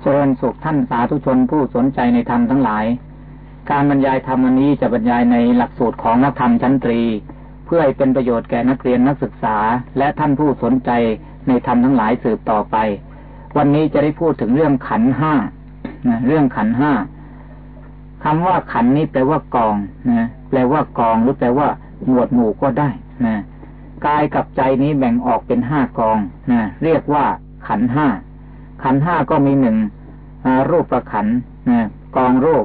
เจริญสุขท่านสาธุชนผู้สนใจในธรรมทั้งหลาย การบรรยายธรรมวันนี้จะบรรยายในหลักสูตรของนักธรรมชั้นตรี เพื่อให้เป็นประโยชน์แก่นักเรียนนักศึกษา และท่านผู้สนใจในธรรมทั้งหลายสืบต่อไป วันนี้จะได้พูดถึงเรื่องขันห้าเรื่องขันห้าคำว่าขันนี้แปลว่ากองนะแปลว่ากองหรือแปลว่า หมวดหมู่ก็ได้นะกายกับใจนี้แบ่งออกเป็นห้ากองนะเรียกว่าขันห้า ขันห้าก็มีหนึ่งรูปประขันกองรูป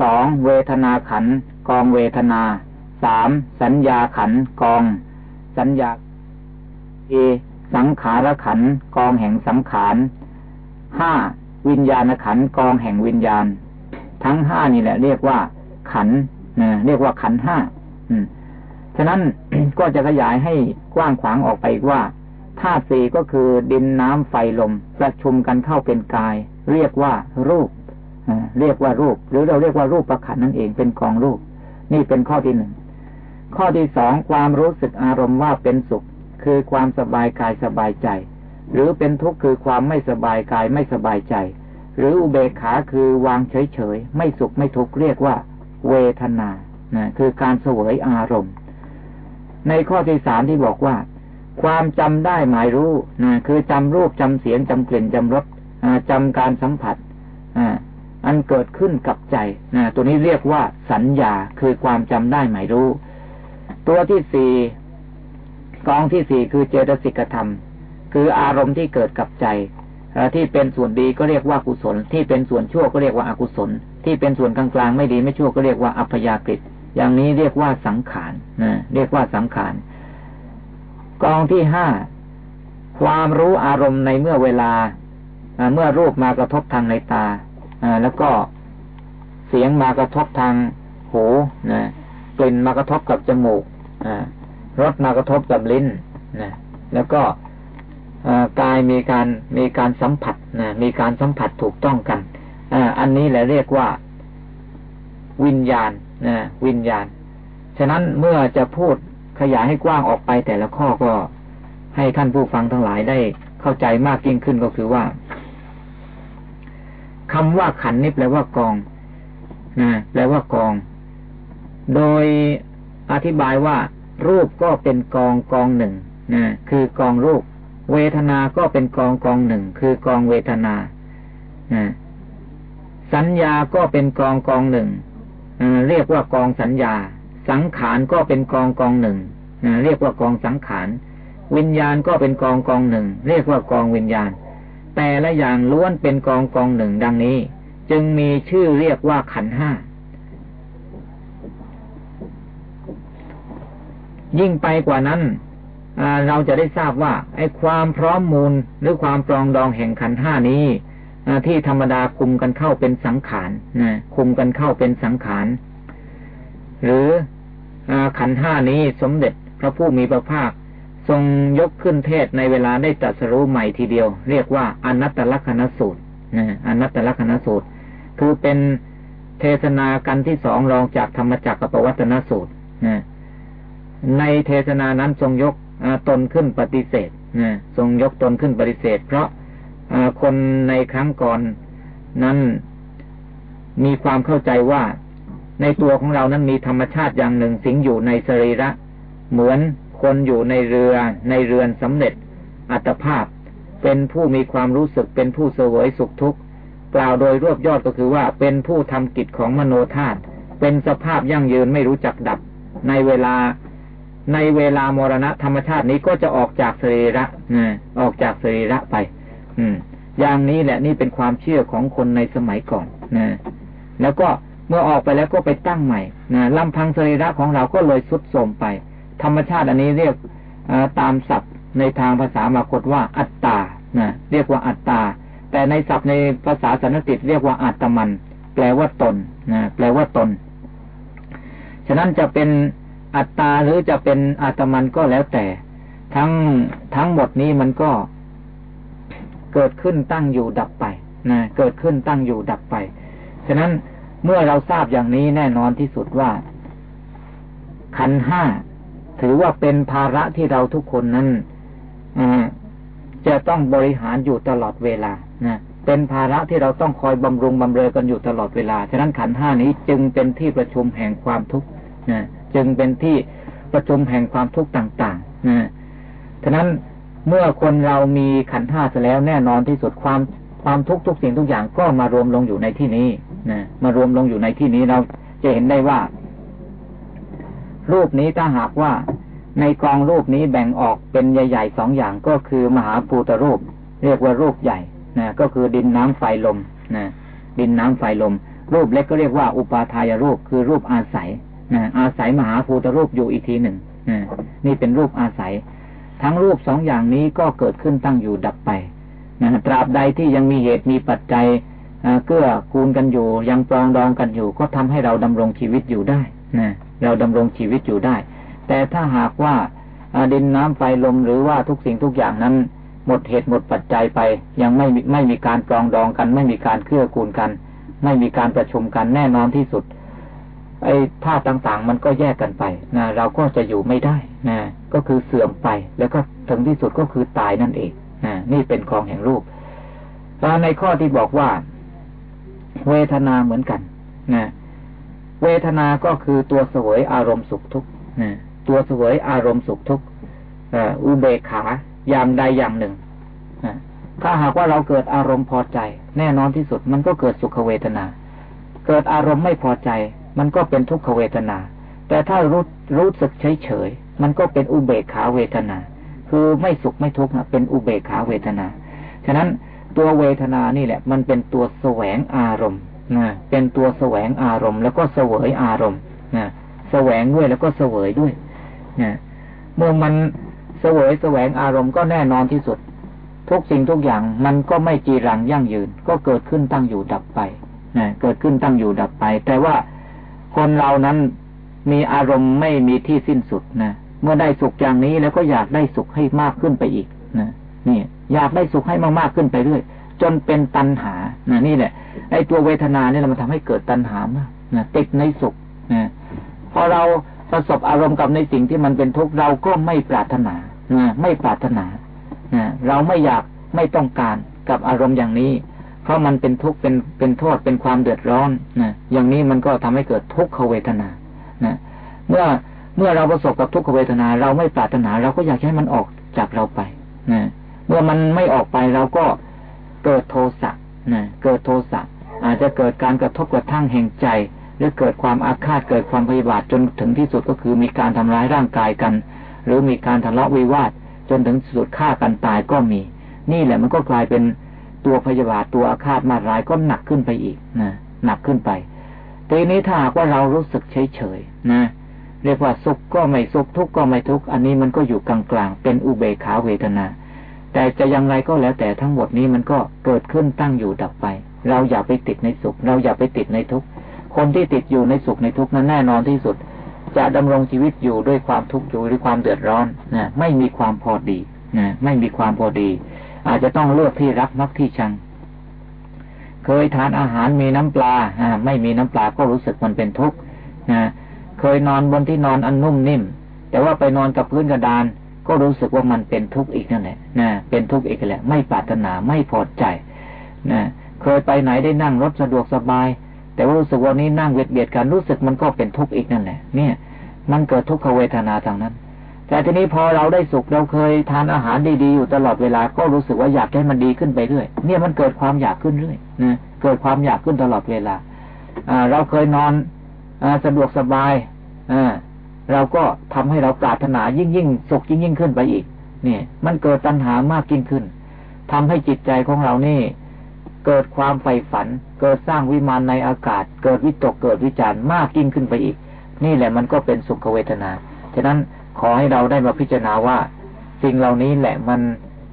สองเวทนาขันกองเวทนาสามสัญญาขันกอง สัญญาเอสังขารขันกองแห่งสังขารห้าวิญญาณขันกองแห่งวิญญาณ ทั้งห้านี่แหละ เรียกว่า ขันเรียกว่าขันห้าฉะนั้นก็จะขยายให้กว้างขวางออกไปว่า ธาตุสี่ก็คือดินน้ำไฟลม ประชุมกันเข้าเป็นกาย เรียกว่ารูปเรียกว่ารูป หรือเราเรียกว่ารูปประขันนั่นเองเป็นกองรูป นี่เป็นข้อที่หนึ่งข้อที่สองความรู้สึกอารมณ์ว่าเป็นสุข คือความสบายกายสบายใจ หรือเป็นทุกข์คือความไม่สบายกายไม่สบายใจ หรืออุเบกขาคือวางเฉยๆไม่สุขไม่ทุกข์เรียกว่า เวทนานะคือการเสวยอารมณ์ ในข้อที่สามที่บอกว่า ความจำได้หมายรู้นะคือจำรูปจำเสียงจำกลิ่นจำรสจำการสัมผัสอันเกิดขึ้นกับใจนะตัวนี้เรียกว่าสัญญาคือความจำได้หมายรู้ ตัวที่สี่กองที่สี่คือเจตสิกธรรม คืออารมณ์ที่เกิดกับใจที่เป็นส่วนดีก็เรียกว่ากุศล ที่เป็นส่วนชั่วก็เรียกว่าอกุศล ที่เป็นส่วนกลางๆไม่ดีไม่ชั่วก็เรียกว่าอัพยากฤิอย่างนี้เรียกว่าสังขารนะเรียกว่าสังขาร กองที่ห้าความรู้อารมณ์ในเมื่อเวลาเมื่อรูปมากระทบทางในตาแล้วก็เสียงมากระทบทางหูนะกลิ่นมากระทบกับจมูกรสมากระทบกับลิ้นนะแล้วก็กายมีการมีการสัมผัสนะมีการสัมผัสถูกต้องกันอันนี้แหละเรียกว่าวิญญาณนะวิญญาณ ฉะนั้นเมื่อจะพูด ขยายให้กว้างออกไปแต่ละข้อก็ให้ท่านผู้ฟังทั้งหลายได้เข้าใจมากยิ่งขึ้นก็คือว่าคำว่าขันนี่แปลว่ากองนะแปลว่ากอง โดยอธิบายว่า รูปก็เป็นกองกองหนึ่งนะคือกองรูป เวทนา ก็เป็นกองกองหนึ่ง คือกองเวทนานะสัญญาก็เป็นกองกองหนึ่งเรียกว่ากองสัญญา สังขารก็เป็นกองกองหนึ่งนะเรียกว่ากองสังขาร วิญญาณก็เป็นกองกองหนึ่ง เรียกว่ากองวิญญาณ แต่ละอย่างล้วนเป็นกองกองหนึ่งดังนี้ จึงมีชื่อเรียกว่าขันห้า ยิ่งไปกว่านั้นเราจะได้ทราบว่า ไอ้ความพร้อมมูลหรือความปรองดองแห่งขันห้านี้ที่ธรรมดาคุมกันเข้าเป็นสังขารนะคุมกันเข้าเป็นสังขาร หรือ ขันห้านี้สมเด็จพระผู้มีพระภาค ทรงยกขึ้นเทศในเวลาได้ตรัสรู้ใหม่ทีเดียว เรียกว่าอนัตตลกนสูตรนะอนัตตลกนสูตร คือเป็นเทศนากันที่สองรองจากธรรมจักรกับปวัตนสูตรนะในเทศนานั้นทรงยกตนขึ้นปฏิเสธนะทรงยกตนขึ้นปฏิเสธ เพราะคนในครั้งก่อนนั้นมีความเข้าใจว่า ในตัวของเรานั้นมีธรรมชาติอย่างหนึ่งสิงอยู่ในสรีระ เหมือนคนอยู่ในเรือในเรือนสำเร็จ อัตภาพ เป็นผู้มีความรู้สึกเป็นผู้เสวยสุขทุกข์กล่าวโดยรวบยอดก็คือว่าเป็นผู้ทำกิจของมโนธาตุเป็นสภาพยั่งยืนไม่รู้จักดับ ในเวลา ในเวลามรณะธรรมชาตินี้ก็จะออกจากสรีระนะออกจากสรีระไป อืม อย่างนี้แหละนี่เป็นความเชื่อของคนในสมัยก่อนนะแล้วก็ เมื่อออกไปแล้วก็ไปตั้งใหม่นะลำพังสรีระของเราก็เลยสุดโทมไป ธรรมชาติอันนี้เรียกตามศัพท์ในทางภาษามากฏว่าอัตตานะเรียกว่าอัตตา แต่ในศัพท์ในภาษาสันสกฤตเรียกว่าอัตมัน แปลว่าตนนะแปลว่าตน ฉะนั้นจะเป็นอัตตาหรือจะเป็นอัตมันก็แล้วแต่ ทั้งทั้งหมดนี้มันก็เกิดขึ้นตั้งอยู่ดับไปนะเกิดขึ้นตั้งอยู่ดับไป ฉะนั้น เมื่อเราทราบอย่างนี้แน่นอนที่สุดว่า ขันห้าถือว่าเป็นภาระที่เราทุกคนนั้นจะต้องบริหารอยู่ตลอดเวลานะเป็นภาระที่เราต้องคอยบำรุงบำเรอกันอยู่ตลอดเวลา ฉะนั้นขันห้านี้จึงเป็นที่ประชุมแห่งความทุกข์นะจึงเป็นที่ประชุมแห่งความทุกข์ต่างๆนะฉะนั้นเมื่อคนเรามีขันห้าเสแล้วแน่นอนที่สุดความความทุกข์ทุกสิ่งทุกอย่างก็มารวมลงอยู่ในที่นี้ นะมารวมลงอยู่ในที่นี้เราจะเห็นได้ว่า รูปนี้ถ้าหากว่าในกองรูปนี้แบ่งออกเป็นใหญ่ๆสองอย่างก็คือมหาภูตรูป เรียกว่ารูปใหญ่นะก็คือดินน้ำไฟลมนะดินน้ำไฟลม รูปเล็กก็เรียกว่าอุปาทายรูปคือรูปอาศัยนะอาศัยมหาภูตรูปอยู่อีกทีหนึ่งนะนี่เป็นรูปอาศัย ทั้งรูปสองอย่างนี้ก็เกิดขึ้นตั้งอยู่ดับไปนะตราบใดที่ยังมีเหตุมีปัจจัย เกื้อกูลกันอยู่ ยังปรองดองกันอยู่ ก็ทำให้เราดำรงชีวิตอยู่ได้นะเราดำรงชีวิตอยู่ได้ แต่ถ้าหากว่าดินน้ำไฟลมหรือว่าทุกสิ่งทุกอย่างนั้น หมดเหตุหมดปัจจัยไป ยังไม่ไม่มีการปรองดองกัน ไม่มีการเกื้อกูลกัน ไม่มีการประชุมกันแน่นอนที่สุด ไอ้ท่าตุต่างๆ มันก็แยกกันไปนะเราก็จะอยู่ไม่ได้นะก็คือเสื่อมไป แล้วก็ถึงที่สุดก็คือตายนั่นเองนะนี่เป็นของแห่งรูปแล้วในข้อที่บอกว่า เวทนาเหมือนกันนะเวทนาก็คือตัวเสวยอารมณ์สุขทุกข์นะตัวเสวยอารมณ์สุขทุกข์อุเบกขาอย่างใดอย่างหนึ่งถ้าหากว่าเราเกิดอารมณ์พอใจ แน่นอนที่สุดมันก็เกิดสุขเวทนา เกิดอารมณ์ไม่พอใจ มันก็เป็นทุกขเวทนา แต่ถ้ารู้รู้สึกเฉยเฉยมันก็เป็นอุเบกขาเวทนา คือไม่สุขไม่ทุกข์นะเป็นอุเบกขาเวทนา ฉะนั้น ตัวเวทนานี่แหละ มันเป็นตัวแสวงอารมณ์นะเป็นตัวแสวงอารมณ์ แล้วก็เสวยอารมณ์นะแสวงด้วยแล้วก็เสวยด้วยนะเมื่อมันเสวยแสวงอารมณ์ก็แน่นอนที่สุด ทุกสิ่งทุกอย่างมันก็ไม่จีรังยั่งยืน ก็เกิดขึ้นตั้งอยู่ดับไปนะเกิดขึ้นตั้งอยู่ดับไป แต่ว่าคนเรานั้นมีอารมณ์ไม่มีที่สิ้นสุดนะเมื่อได้สุขอย่างนี้แล้วก็อยากได้สุขให้มากขึ้นไปอีกนะนี่ อยากได้สุขให้มากๆขึ้นไปเรื่อย จนเป็นตัณหานะนี่แหละไอ้ตัวเวทนาเนี่ยมันทำให้เกิดตัณหามากนะติดในสุขนะพอเราประสบอารมณ์กับในสิ่งที่มันเป็นทุกข์เราก็ไม่ปรารถนาไม่ปรารถนาเราไม่อยากไม่ต้องการกับอารมณ์อย่างนี้ เพราะมันเป็นทุกข์เป็นเป็นโทษเป็นความเดือดร้อนนะอย่างนี้มันก็ทำให้เกิดทุกขเวทนานะเมื่อเมื่อเราประสบกับทุกขเวทนา เราไม่ปรารถนา เราก็อยากให้มันออกจากเราไปนะ เมื่อมันไม่ออกไปเราก็เกิดโทสะนะเกิดโทสะอาจจะเกิดการกระทบกระทั่งแห่งใจ หรือเกิดความอาฆาตเกิดความพยาบาทจนถึงที่สุดก็คือมีการทำร้ายร่างกายกัน หรือมีการทะเลาะวิวาทจนถึงสุดฆ่ากันตายก็มี นี่แหละมันก็กลายเป็นตัวพยาบาทตัวอาฆาตมาร้ายก็หนักขึ้นไปอีกนะหนักขึ้นไปทีนี้ถ้าหากว่าเรารู้สึกเฉยเฉยนะเรียกว่าสุขก็ไม่สุขทุกข์ก็ไม่ทุกข์อันนี้มันก็อยู่กลางๆเป็นอุเบกขาเวทนา แต่จะยังไงก็แล้วแต่ทั้งหมดนี้มันก็เกิดขึ้นตั้งอยู่ดับไป เราอย่าไปติดในสุข เราอย่าไปติดในทุกข์คนที่ติดอยู่ในสุขในทุกข์นั้นแน่นอนที่สุด จะดำรงชีวิตอยู่ด้วยความทุกข์อยู่ด้วยความเดือดร้อนนะไม่มีความพอดีนะไม่มีความพอดี อาจจะต้องเลือกที่รักมักที่ชัง เคยทานอาหารมีน้ำปลาอ่าไม่มีน้ำปลาก็รู้สึกมันเป็นทุกข์นะเคยนอนบนที่นอนอันนุ่มนิ่ม แต่ว่าไปนอนกับพื้นกระดาน ก็รู้สึกว่ามันเป็นทุกข์อีกนั่นแหละนะเป็นทุกข์อีกแหละ ไม่ปรารถนาไม่พอใจนะเคยไปไหนได้นั่งรถสะดวกสบาย แต่ว่ารู้สึกว่านี้นั่งเบียดเบียดกันรู้สึกมันก็เป็นทุกข์อีกนั่นแหละ เนี่ย มันเกิดทุกขเวทนาทางนั้น แต่ทีนี้พอเราได้สุขเราเคยทานอาหารดีๆอยู่ตลอดเวลาก็รู้สึกว่าอยากให้มันดีขึ้นไปเรื่อยเนี่ยมันเกิดความอยากขึ้นเรื่อยนะเกิดความอยากขึ้นตลอดเวลา อ่า เราเคยนอนอสะดวกสบายอ่า เราก็ทำให้เราปรารถนายิ่งยิ่งสุขยิ่งยิ่งขึ้นไปอีก เนี่ย มันเกิดตัณหามากยิ่งขึ้นทำให้จิตใจของเรานี่ เกิดความใฝ่ฝัน เกิดสร้างวิมานในอากาศ เกิดวิตกเกิดวิจารณ์มากยิ่งขึ้นไปอีก นี่แหละมันก็เป็นสุขเวทนา ฉะนั้นขอให้เราได้มาพิจารณาว่า สิ่งเหล่านี้แหละมัน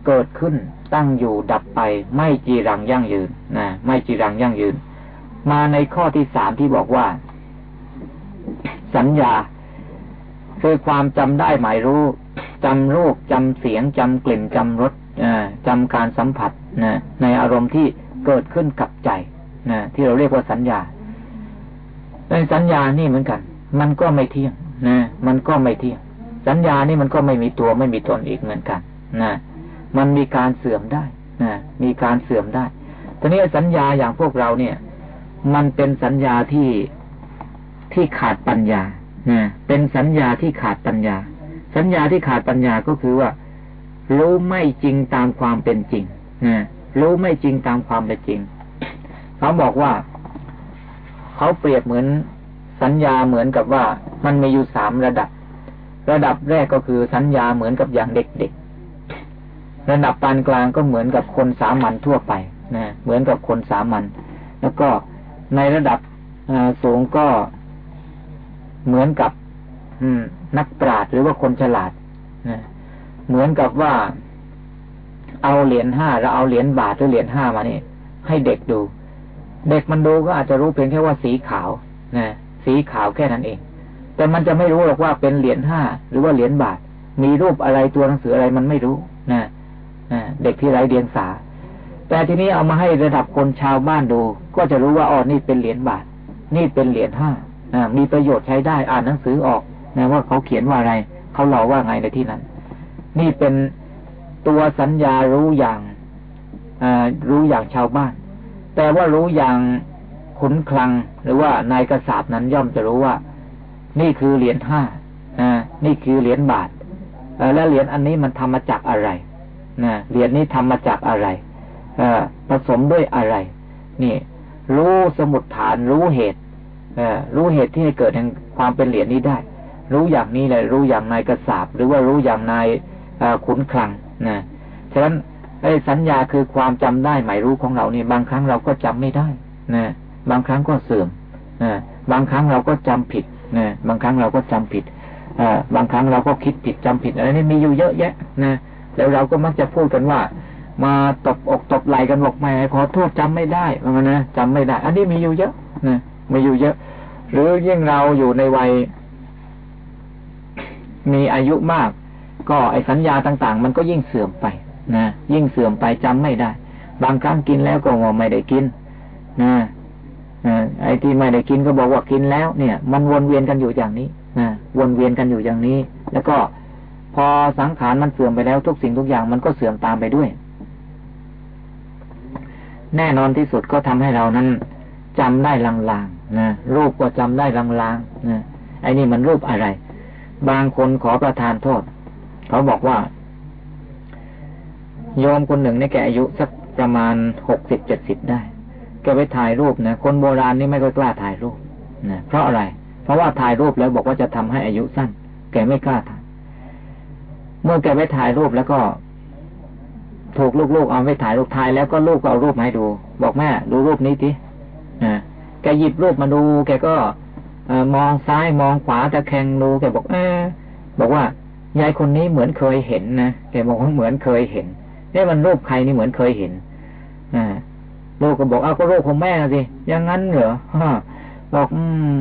เกิดขึ้นตั้งอยู่ดับไปไม่จีรังยั่งยืนนะไม่จีรังยั่งยืน มาในข้อที่สามที่บอกว่า สัญญา คือความจำได้หมายรู้จำรูปจำเสียงจำกลิ่นจำรสจำการสัมผัสนะในอารมณ์ที่เกิดขึ้นกับใจนะที่เราเรียกว่าสัญญาในสัญญานี่เหมือนกัน มันก็ไม่เที่ยงนะมันก็ไม่เที่ยง สัญญานี่มันก็ไม่มีตัวไม่มีตนอีกเหมือนกันนะมันมีการเสื่อมได้นะมีการเสื่อมได้ทีนี้สัญญาอย่างพวกเราเนี่ย มันเป็นสัญญาที่ที่ขาดปัญญา นะเป็นสัญญาที่ขาดปัญญา สัญญาที่ขาดปัญญาก็คือว่า รู้ไม่จริงตามความเป็นจริงนะรู้ไม่จริงตามความเป็นจริง เขาบอกว่า เขาเปรียบเหมือนสัญญาเหมือนกับว่า มันมีอยู่สามระดับ ระดับแรกก็คือสัญญาเหมือนกับอย่างเด็กๆ ระดับปานกลางก็เหมือนกับคนสามัญทั่วไปนะเหมือนกับคนสามัญแล้วก็ในระดับสูงก็ เหมือนกับนักปราชญ์หรือว่าคนฉลาดนะเหมือนกับว่า เอาเหรียญห้าแล้วเอาเหรียญบาทหรือเหรียญห้ามานี่ให้เด็กดู เด็กมันดูก็อาจจะรู้เพียงแค่ว่าสีขาวนะสีขาวแค่นั้นเอง แต่มันจะไม่รู้หรอกว่าเป็นเหรียญห้าหรือว่าเหรียญบาท มีรูปอะไรตัวหนังสืออะไรมันไม่รู้นะนะเด็กที่ไร้เดียงสา แต่ทีนี้เอามาให้ระดับคนชาวบ้านดู ก็จะรู้ว่าอ๋อนี่เป็นเหรียญบาท นี่เป็นเหรียญห้า มีประโยชน์ใช้ได้อ่านหนังสือออกนะว่าเขาเขียนว่าอะไร เขาเล่าว่าไงในที่นั้น นี่เป็นตัวสัญญารู้อย่างรู้อย่างชาวบ้าน แต่ว่ารู้อย่างขุนคลังหรือว่านายกษัตริย์นั้นย่อมจะรู้ว่า นี่คือเหรียญห้านี่คือเหรียญบาทและเหรียญอันนี้มันทำมาจากอะไรนะเหรียญนี้ทำมาจากอะไรผสมด้วยอะไร นี่ รู้สมุดฐานรู้เหตุ รู้เหตุที่ให้เกิดแห่งความเป็นเหรียญนี้ได้ รู้อย่างนี้เลยรู้อย่างนายกษัตริย์หรือว่ารู้อย่างนายขุนคลังนะฉะนั้นไอ้สัญญาคือความจำได้หมายรู้ของเรานี่ บางครั้งเราก็จำไม่ได้นะบางครั้งก็เสื่อมนะบางครั้งเราก็จำผิดนะบางครั้งเราก็จำผิดอบางครั้งเราก็คิดผิดจำผิดอะไรนี่มีอยู่เยอะแยะนะแล้วเราก็มักจะพูดกันว่า มาตบอกตบไหลกันบอกไม่ขอโทษจำไม่ได้มันนะจำไม่ได้ อันนี้มีอยู่เยอะนะมีอยู่เยอะ หรือยิ่งเราอยู่ในวัย มีอายุมาก ก็ไอสัญญาต่าง ๆ มันก็ยิ่งเสื่อมไปนะยิ่งเสื่อมไปจำไม่ได้ บางครั้งกินแล้วก็งอไม่ได้กินนะไอ้ที่ไม่ได้กินก็บอกว่ากินแล้ว เนี่ย มันวนเวียนกันอยู่อย่างนี้นะวนเวียนกันอยู่อย่างนี้ แล้วก็พอสังขารมันเสื่อมไปแล้วทุกสิ่งทุกอย่างมันก็เสื่อมตามไปด้วย แน่นอนที่สุดก็ทำให้เรานั้นจำได้ลางๆ นะรูปก็จำได้ลางๆนะไอ้นี่มันรูปอะไร บางคนขอประทานโทษ เขาบอกว่า โยมคนหนึ่งในแก่อายุสักประมาณหกสิบเจ็ดสิบได้แกไปถ่ายรูปนะคนโบราณนี่ไม่ค่อยกล้าถ่ายรูปนะเพราะอะไร เพราะว่าถ่ายรูปแล้วบอกว่าจะทำให้อายุสั้น แกไม่กล้าถ่าย เมื่อแกไปถ่ายรูปแล้วก็ถูกลูกๆเอาไปถ่ายรูปถ่ายแล้วก็ลูกก็เอารูปมาให้ดู บอกแม่ดูรูปนี้ทีนะ แกหยิบรูปมาดู แกก็มองซ้ายมองขวาตะแคงดูแกบอกเออบอกว่ายายคนนี้เหมือนเคยเห็นนะแกบอกว่าเหมือนเคยเห็นนี่มันรูปใครนี่เหมือนเคยเห็นอ่าลูกก็บอกเอาก็ลูกของแม่สิอย่างนั้นเหรอบอกอืม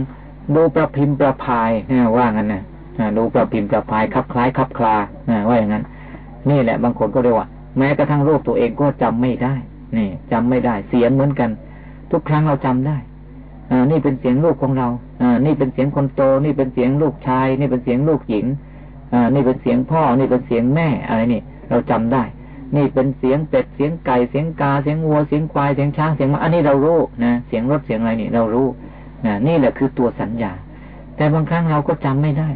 ดูประพิมพ์ประพายว่างั้นนะดูประพิมพ์ประพายคับคล้ายคับคลาว่าอย่างนั้น นี่แหละบางคนก็เรียกว่า แม้กระทั่งรูปตัวเองก็จำไม่ได้ นี่จำไม่ได้ เสียงเหมือนกัน ทุกครั้งเราจำได้ นี่เป็นเสียงลูกของเราอนี่เป็นเสียงคนโต นี่เป็นเสียงลูกชาย นี่เป็นเสียงลูกหญิงอนี่เป็นเสียงพ่อ นี่เป็นเสียงแม่ อะไรนี่ เราจำได้ นี่เป็นเสียงเป็ด เสียงไก่ เสียงกา เสียงวัว เสียงควาย เสียงช้าง เสียงม้า อันนี้เรารู้นะ เสียงรถ เสียงอะไรนี่เรารู้นะนี่แหละคือตัวสัญญา แต่บางครั้งเราก็จำไม่ได้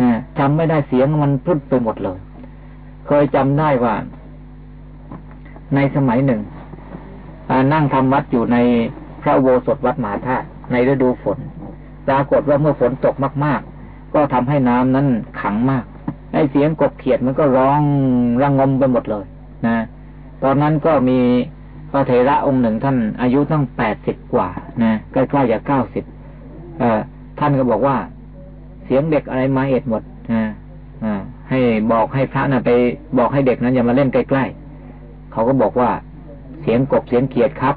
นะจำไม่ได้ เสียงมันพุดไปหมดเลย เคยจำได้ว่า ในสมัยหนึ่งนั่งทำวัดอยู่ใน พระโวสถวัดมหาธาตุในฤดูฝน ปรากฏว่าเมื่อฝนตกมาก ๆ ก็ทำให้น้ำนั้นขังมากไอ้เสียงกบเขียดมันก็ร้องระงมไปหมดเลย นะ ตอนนั้นก็มีพระเถระองค์หนึ่งท่านอายุตั้งแปดสิบกว่านะใกล้ๆจะเก้าสิบท่านก็บอกว่า เสียงเด็กอะไรมาเอ็ดหมดนะให้บอกให้พระนะ่ะไปบอกให้เด็กนั้นอย่ามาเล่นใกล้ๆเขาก็บอกว่า เสียงกบเสียงเขียดครับ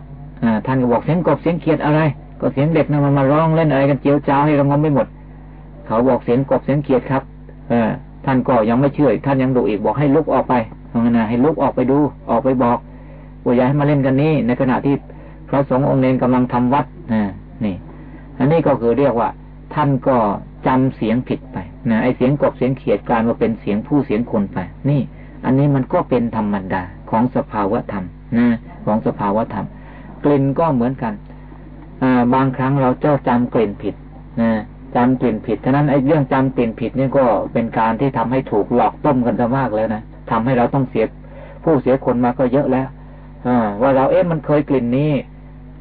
ท่านก็บอกเสียงกบเสียงเขียดอะไร ก็เสียงเด็กนะมันมาร้องเล่นอะไรกันเจียวจ้าวให้ระงมไม่หมด เขาบอกเสียงกบเสียงเขียดครับเอท่านก็ยังไม่เชื่อท่านยังดูอีกบอกให้ลุกออกไปนะให้ลุกออกไปดู ออกไปบอกว่าอย่าให้มาเล่นกันนี้ในขณะที่พระสงฆ์องค์เนรกำลังทำวัดนะนี่ อันนี้ก็คือเรียกว่า ท่านก็จำเสียงผิดไปนะไอเสียงกบเสียงเขียดกลายมาเป็นเสียงผู้เสียงคนไป นี่ อันนี้มันก็เป็นธรรมดาของสภาวะธรรมนะของสภาวะธรรม กลิ่นก็เหมือนกันบางครั้งเราเจ้าจำกลิ่นผิดนะจำกลิ่นผิดฉะนั้นไอ้เรื่องจำกลิ่นผิดนี่ก็เป็นการที่ทำให้ถูกหลอกต้มกันซะมากแล้วนะทำให้เราต้องเสียผู้เสียคนมาก็เยอะแล้วอว่าเราเอ๊ะมันเคยกลิ่นนี้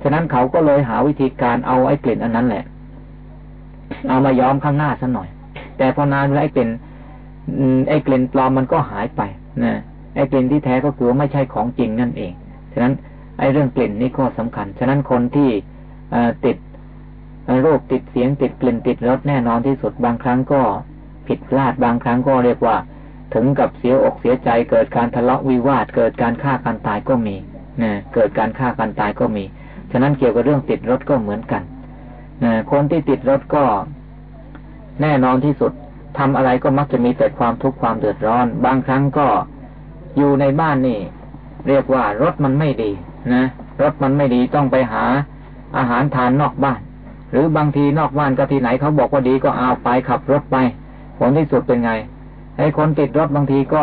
ฉะนั้นเขาก็เลยหาวิธีการเอาไอ้กลิ่นอันนั้นแหละ เอามาย้อมข้างหน้าซะหน่อย แต่พอนานแล้วไอ้กลิ่นไอ้กลิ่นปลอมมันก็หายไปนะไอ้กลิ่นที่แท้ก็คือไม่ใช่ของจริงนั่นเอง ฉะนั้น ไอ้เรื่องกลิ่นนี่ก็สำคัญ ฉะนั้นคนที่ติดโรคติดเสียงติดกลิ่นติดรสแน่นอนที่สุดบางครั้งก็ผิดพลาดบางครั้งก็เรียกว่า ถึงกับเสียอกเสียใจ เกิดการทะเลาะวิวาท เกิดการฆ่ากันตายก็มีนะเกิดการฆ่ากันตายก็มี ฉะนั้นเกี่ยวกับเรื่องติดรถก็เหมือนกันนะคนที่ติดรถก็ แน่นอนที่สุดทำอะไรก็มักจะมีแต่ความทุกข์ความเดือดร้อน บางครั้งก็อยู่ในบ้านนี่ เรียกว่ารถมันไม่ดี นะรถมันไม่ดีต้องไปหาอาหารทานนอกบ้าน หรือบางทีนอกบ้านก็ที่ไหนเขาบอกว่าดีก็เอาไปขับรถไป ผลที่สุดเป็นไงไอ้คนติดรถบางทีก็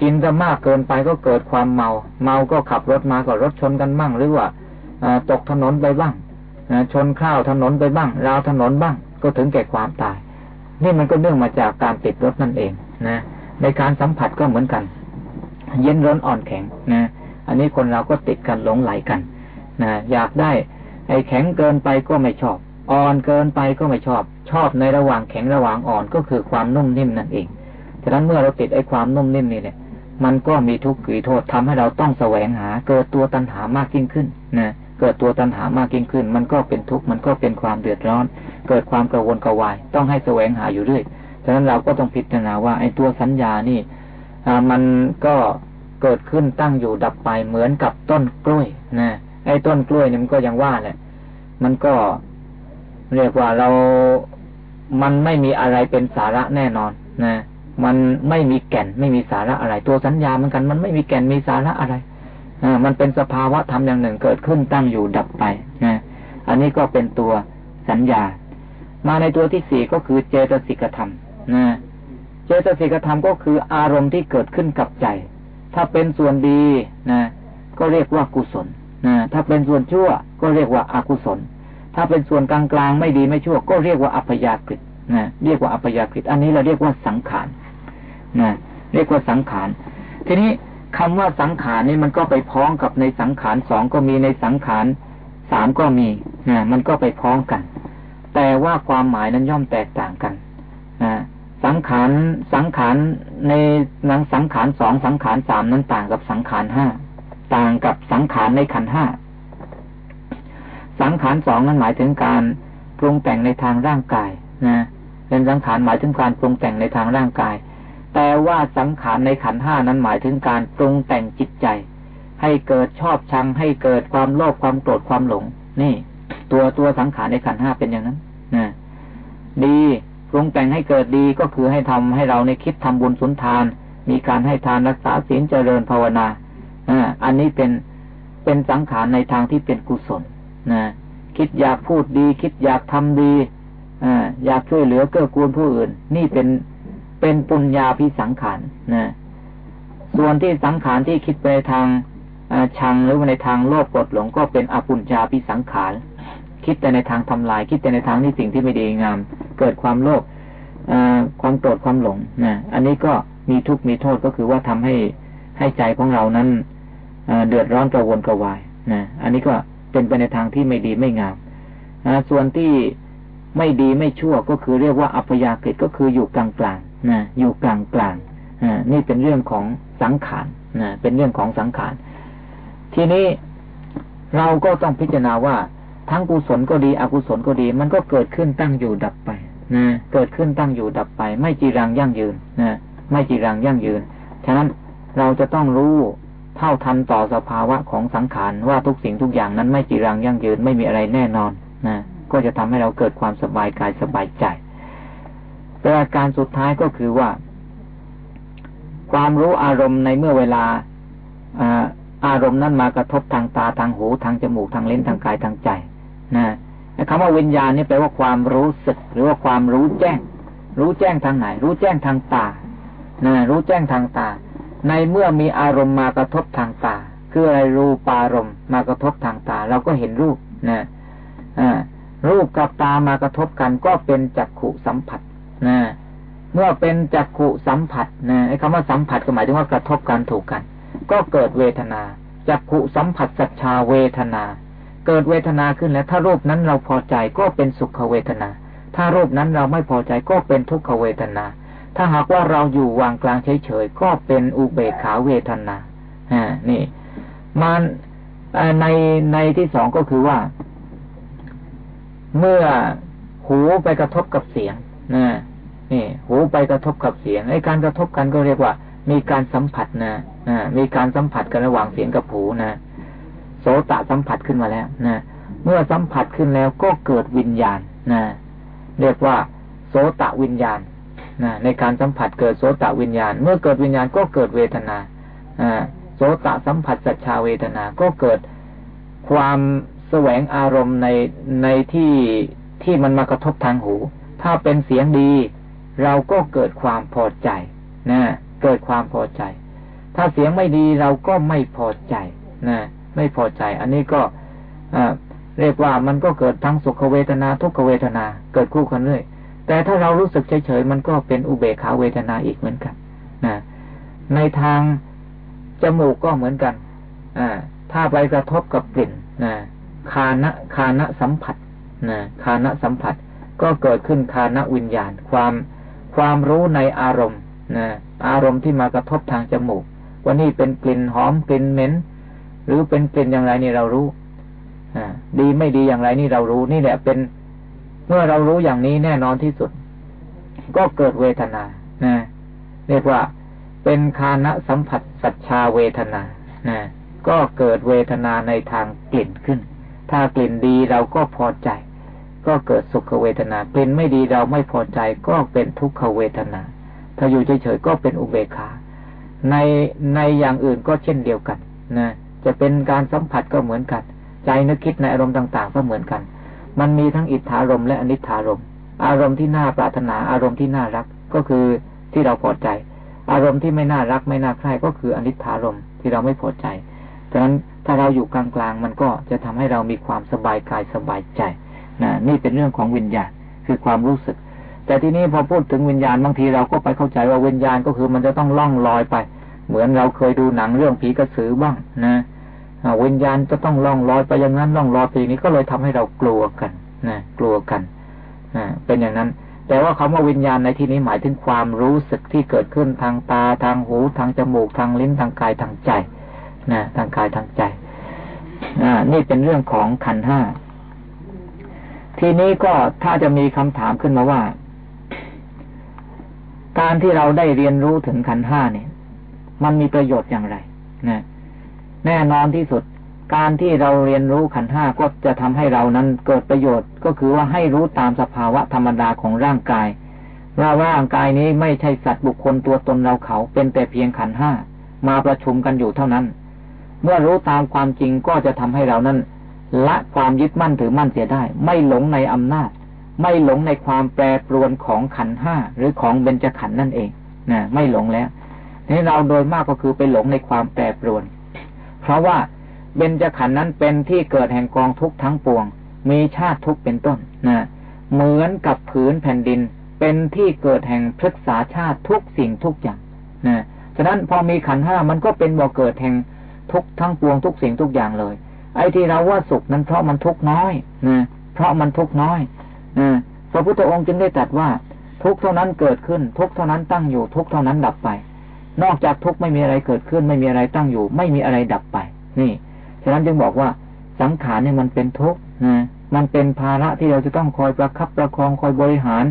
กินจะมากเกินไปก็เกิดความเมา เมาก็ขับรถมาก็รถชนกันบ้างหรือว่าตกถนนไปบ้างชนข้าวถนนไปบ้างราวถนนบ้าง ก็ถึงแก่ความตาย นี่มันก็เนื่องมาจากการติดรถนั่นเองนะในการสัมผัสก็เหมือนกัน เย็นร้อนอ่อนแข็งนะ อันนี้คนเราก็ติดกันหลงไหลกันนะอยากได้ ไอ้แข็งเกินไปก็ไม่ชอบ อ่อนเกินไปก็ไม่ชอบ ชอบในระหว่างแข็งระหว่างอ่อนก็คือความนุ่มนิ่มนั่นเองฉะนั้นเมื่อเราติดไอ้ความนุ่มนิ่มนี่เนี่ย มันก็มีทุกข์กีโทษทำให้เราต้องแสวงหา เกิดตัวตัณหามากยิ่งขึ้นนะเกิดตัวตัณหามากยิ่งขึ้น มันก็เป็นทุกข์มันก็เป็นความเดือดร้อน เกิดความกระวนกระวาย ต้องให้แสวงหาอยู่เรื่อยฉะนั้นเราก็ต้องพิจารณาว่าไอ้ตัวสัญญานี่มันก็ เกิดขึ้นตั้งอยู่ดับไปเหมือนกับต้นกล้วยนะไอ้ต้นกล้วยเนี่ยมันก็ยังว่าแหละมันก็เรียกว่าเรา มันไม่มีอะไรเป็นสาระแน่นอนนะ มันไม่มีแก่นไม่มีสาระอะไร ตัวสัญญาเหมือนกัน มันไม่มีแก่นมีสาระอะไรอ่ามันเป็นสภาวะธรรมอย่างหนึ่งเกิดขึ้นตั้งอยู่ดับไปนะอันนี้ก็เป็นตัวสัญญา มาในตัวที่สี่ก็คือเจตสิกธรรมนะเจตสิกธรรมก็คืออารมณ์ที่เกิดขึ้นกับใจ ถ้าเป็นส่วนดีนะ ก็เรียกว่ากุศลนะถ้าเป็นส่วนชั่วก็เรียกว่าอากุศล ถ้าเป็นส่วนกลางกลางไม่ดีไม่ชั่ว ก็เรียกว่าอัพยากฤินะเรียกว่าอัพยากฤิอันนี้เราเรียกว่าสังขารนะเรียกว่าสังขาร ทีนี้คำว่าสังขารนี่มันก็ไปพ้องกับในสังขารสองก็มีในสังขารสามก็มีนะมันก็ไปพ้องกัน แต่ว่าความหมายนั้นย่อมแตกต่างกันนะ สังขารสังขารในนังสังขารสองสังขารสามนั้นต่างกับสังขารห้าต่างกับสังขารในขันห้าสังขารสองนั้นหมายถึงการปรุงแต่งในทางร่างกายนะเป็นสังขารหมายถึงการปรุงแต่งในทางร่างกาย แต่ว่าสังขารในขันห้านั้นหมายถึงการปรุงแต่งจิตใจ ให้เกิดชอบชัง ให้เกิดความโลภความโกรธความหลง นี่ ตัวตัวสังขารในขันห้าเป็นอย่างนั้นนะดี ปรุงแต่งให้เกิดดีก็คือให้ทำให้เราในคิดทำบุญสุนทาน มีการให้ทานรักษาศีลเจริญภาวนาออันนี้เป็นเป็นสังขารในทางที่เป็นกุศลนะคิดอยากพูดดี คิดอยากทำดีออยากช่วยเหลือเกื้อกูลผู้อื่น นี่เป็นเป็นปุญญาพิสังขารนะส่วนที่สังขารที่คิดไปทางชังหรือในทางโลภกดหลงก็เป็นอปุญญาพิสังขาร คิดแต่ในทางทำลาย คิดแต่ในทางที่สิ่งที่ไม่ดีงาม เกิดความโลภความโกรธความหลงนะอันนี้ก็มีทุกข์มีโทษก็คือว่าทำให้ให้ใจของเรานั้นเดือดร้อนกระวนกระวายนะอันนี้ก็เป็นไปในทางที่ไม่ดีไม่งามนะส่วนที่ไม่ดีไม่ชั่วก็คือเรียกว่าอัปยากฤิก็คืออยู่กลางกลางนะอยู่กลางกลางนี่เป็นเรื่องของสังขารนะเป็นเรื่องของสังขารทีนี้เราก็ต้องพิจารณาว่า ทั้งกุศลก็ดี อกุศลก็ดี มันก็เกิดขึ้นตั้งอยู่ดับไปนะเกิดขึ้นตั้งอยู่ดับไป ไม่จีรังยั่งยืนนะไม่จีรังยั่งยืน ฉะนั้นเราจะต้องรู้เท่าทันต่อสภาวะของสังขารว่าทุกสิ่งทุกอย่างนั้นไม่จีรังยั่งยืนไม่มีอะไรแน่นอนนะก็จะทำให้เราเกิดความสบายกายสบายใจประการสุดท้ายก็คือว่า ความรู้อารมณ์ในเมื่อเวลาอารมณ์นั้นมากระทบทางตาทางหูทางจมูกทางลิ้นทางกายทางใจ นะคำว่าวิญญาณนี่แปลว่าความรู้สึก หรือว่าความรู้แจ้ง รู้แจ้งทางไหน รู้แจ้งทางตานะรู้แจ้งทางตา ในเมื่อมีอารมณ์มากระทบทางตา คืออะไรรูปารมณ์มากระทบทางตา เราก็เห็นรูปนะอ่ารูปกับตามากระทบกันก็เป็นจักขุสัมผัสนะเมื่อเป็นจักขุสัมผัสนะไอ้คำว่าสัมผัสก็หมายถึงว่ากระทบกันถูกกัน ก็เกิดเวทนาจักขุสัมผัสสัจชาเวทนา เกิดเวทนาขึ้นแล้ว ถ้ารูปนั้นเราพอใจก็เป็นสุขเวทนา ถ้ารูปนั้นเราไม่พอใจก็เป็นทุกขเวทนา ถ้าหากว่าเราอยู่วางกลางเฉยๆก็เป็นอุเบกขาเวทนาอ่านี่มันในในที่สองก็คือว่า เมื่อหูไปกระทบกับเสียงนะนี่หูไปกระทบกับเสียงไอ้การกระทบกันก็เรียกว่า มีการสัมผัสนะนะมีการสัมผัสกันระหว่างเสียงกับหูนะ โสตะสัมผัสขึ้นมาแล้วนะเมื่อสัมผัสขึ้นแล้วก็เกิดวิญญาณนะเรียกว่า โสตะวิญญาณนะในการสัมผัสเกิดโสตะวิญญาณ เมื่อเกิดวิญญาณก็เกิดเวทนาโสตะสัมผัสสัจชาเวทนาก็เกิดความแสวงอารมณ์ในในที่ที่มันมากระทบทางหู ถ้าเป็นเสียงดี เราก็เกิดความพอใจนะเกิดความพอใจ ถ้าเสียงไม่ดีเราก็ไม่พอใจนะ ไม่พอใจ อันนี้ก็เรียกว่ามันก็เกิดทั้งสุขเวทนา ทุกขเวทนา เกิดคู่กันเรื่อยแต่ถ้าเรารู้สึกเฉยๆมันก็เป็นอุเบกขาเวทนาอีกเหมือนกันนะในทางจมูกก็เหมือนกันอ่าถ้าไปกระทบกับกลิ่นนะคานะคานะสัมผัสนะคานะสัมผัส ก็เกิดขึ้นคานะวิญญาณ ความความรู้ในอารมณ์นะอารมณ์ที่มากระทบทางจมูกว่านี่เป็นกลิ่นหอมกลิ่นเหม็น หรือเป็นกลิ่นอย่างไรนี่เรารู้อดีไม่ดีอย่างไรนี่เรารู้นี่แหละเป็นเมื่อเรารู้อย่างนี้แน่นอนที่สุด ก็เกิดเวทนานะเรียกว่าเป็นคานะสัมผัสสัจชาเวทนานะก็เกิดเวทนาในทางกลิ่นขึ้น ถ้ากลิ่นดีเราก็พอใจ ก็เกิดสุขเวทนากลิ่นไม่ดีเราไม่พอใจก็เป็นทุกขเวทนา ถ้าอยู่เฉยๆก็เป็นอุเบกขา ในในอย่างอื่นก็เช่นเดียวกันนะ จะเป็นการสัมผัสก็เหมือนกัน ใจนึกคิดในอารมณ์ต่าง ๆ ก็เหมือนกัน มันมีทั้งอิทธารมและอนิธารมอารมณ์ที่น่าปรารถนาอารมณ์ที่น่ารักก็คือที่เราพอใจ อารมณ์ที่ไม่น่ารักไม่น่าใคร่ก็คืออนิธารมที่เราไม่พอใจฉะนั้นถ้าเราอยู่กลางๆมันก็จะทำให้เรามีความสบายกายสบายใจนะนี่เป็นเรื่องของวิญญาณคือความรู้สึก แต่ที่นี้พอพูดถึงวิญญาณบางทีเราก็ไปเข้าใจว่าวิญญาณก็คือมันจะต้องล่องลอยไป เหมือนเราเคยดูหนังเรื่องผีกระสือบ้างนะ วิญญาณจะต้องล่องลอยไปอย่างนั้นล่องลอยไปอย่างนี้ก็เลยทำให้เรากลัวกันนะกลัวกันนะเป็นอย่างนั้น แต่ว่าคำว่าวิญญาณในที่นี้หมายถึงความรู้สึกที่เกิดขึ้นทางตาทางหูทางจมูกทางลิ้นทางกายทางใจนะทางกายทางใจอนี่เป็นเรื่องของขันห้า ทีนี้ก็ถ้าจะมีคำถามขึ้นมาว่า การที่เราได้เรียนรู้ถึงขันห้าเนี่ย มันมีประโยชน์อย่างไร นะ แน่นอนที่สุด การที่เราเรียนรู้ขันห้าก็จะทำให้เรานั้นเกิดประโยชน์ ก็คือว่าให้รู้ตามสภาวะธรรมดาของร่างกายว่าร่างกายนี้ไม่ใช่สัตว์บุคคลตัวตนเราเขาเป็นแต่เพียงขันห้ามาประชุมกันอยู่เท่านั้น เมื่อรู้ตามความจริงก็จะทำให้เรานั้น ละความยึดมั่นถือมั่นเสียได้ ไม่หลงในอำนาจ ไม่หลงในความแปรปรวนของขันห้าหรือของเบญจขันนั่นเองนะไม่หลงแล้วนี่เราโดยมากก็คือไปหลงในความแปรปรวน เพราะว่าเบญจขันธ์นั้นเป็นที่เกิดแห่งกองทุกข์ทั้งปวง มีชาติทุกข์เป็นต้นนะเหมือนกับผืนแผ่นดิน เป็นที่เกิดแห่งพฤกษาชาติทุกสิ่งทุกอย่างนะฉะนั้นพอมีขันห้ามันก็เป็นบ่อเกิดแห่งทุกทั้งปวงทุกสิ่งทุกอย่างเลย ไอ้ที่เราว่าสุขนั้นเพราะมันทุกน้อยนะเพราะมันทุกน้อยนะพระพุทธองค์จึงได้ตรัสว่า ทุกเท่านั้นเกิดขึ้น ทุกเท่านั้นตั้งอยู่ทุกเท่านั้นดับไป นอกจากทุกข์ไม่มีอะไรเกิดขึ้น ไม่มีอะไรตั้งอยู่ ไม่มีอะไรดับไป นี่ ฉะนั้นจึงบอกว่าสังขารเนี่ยมันเป็นทุกข์นะมันเป็นภาระที่เราจะต้องคอยประคับประคองคอยบริหาร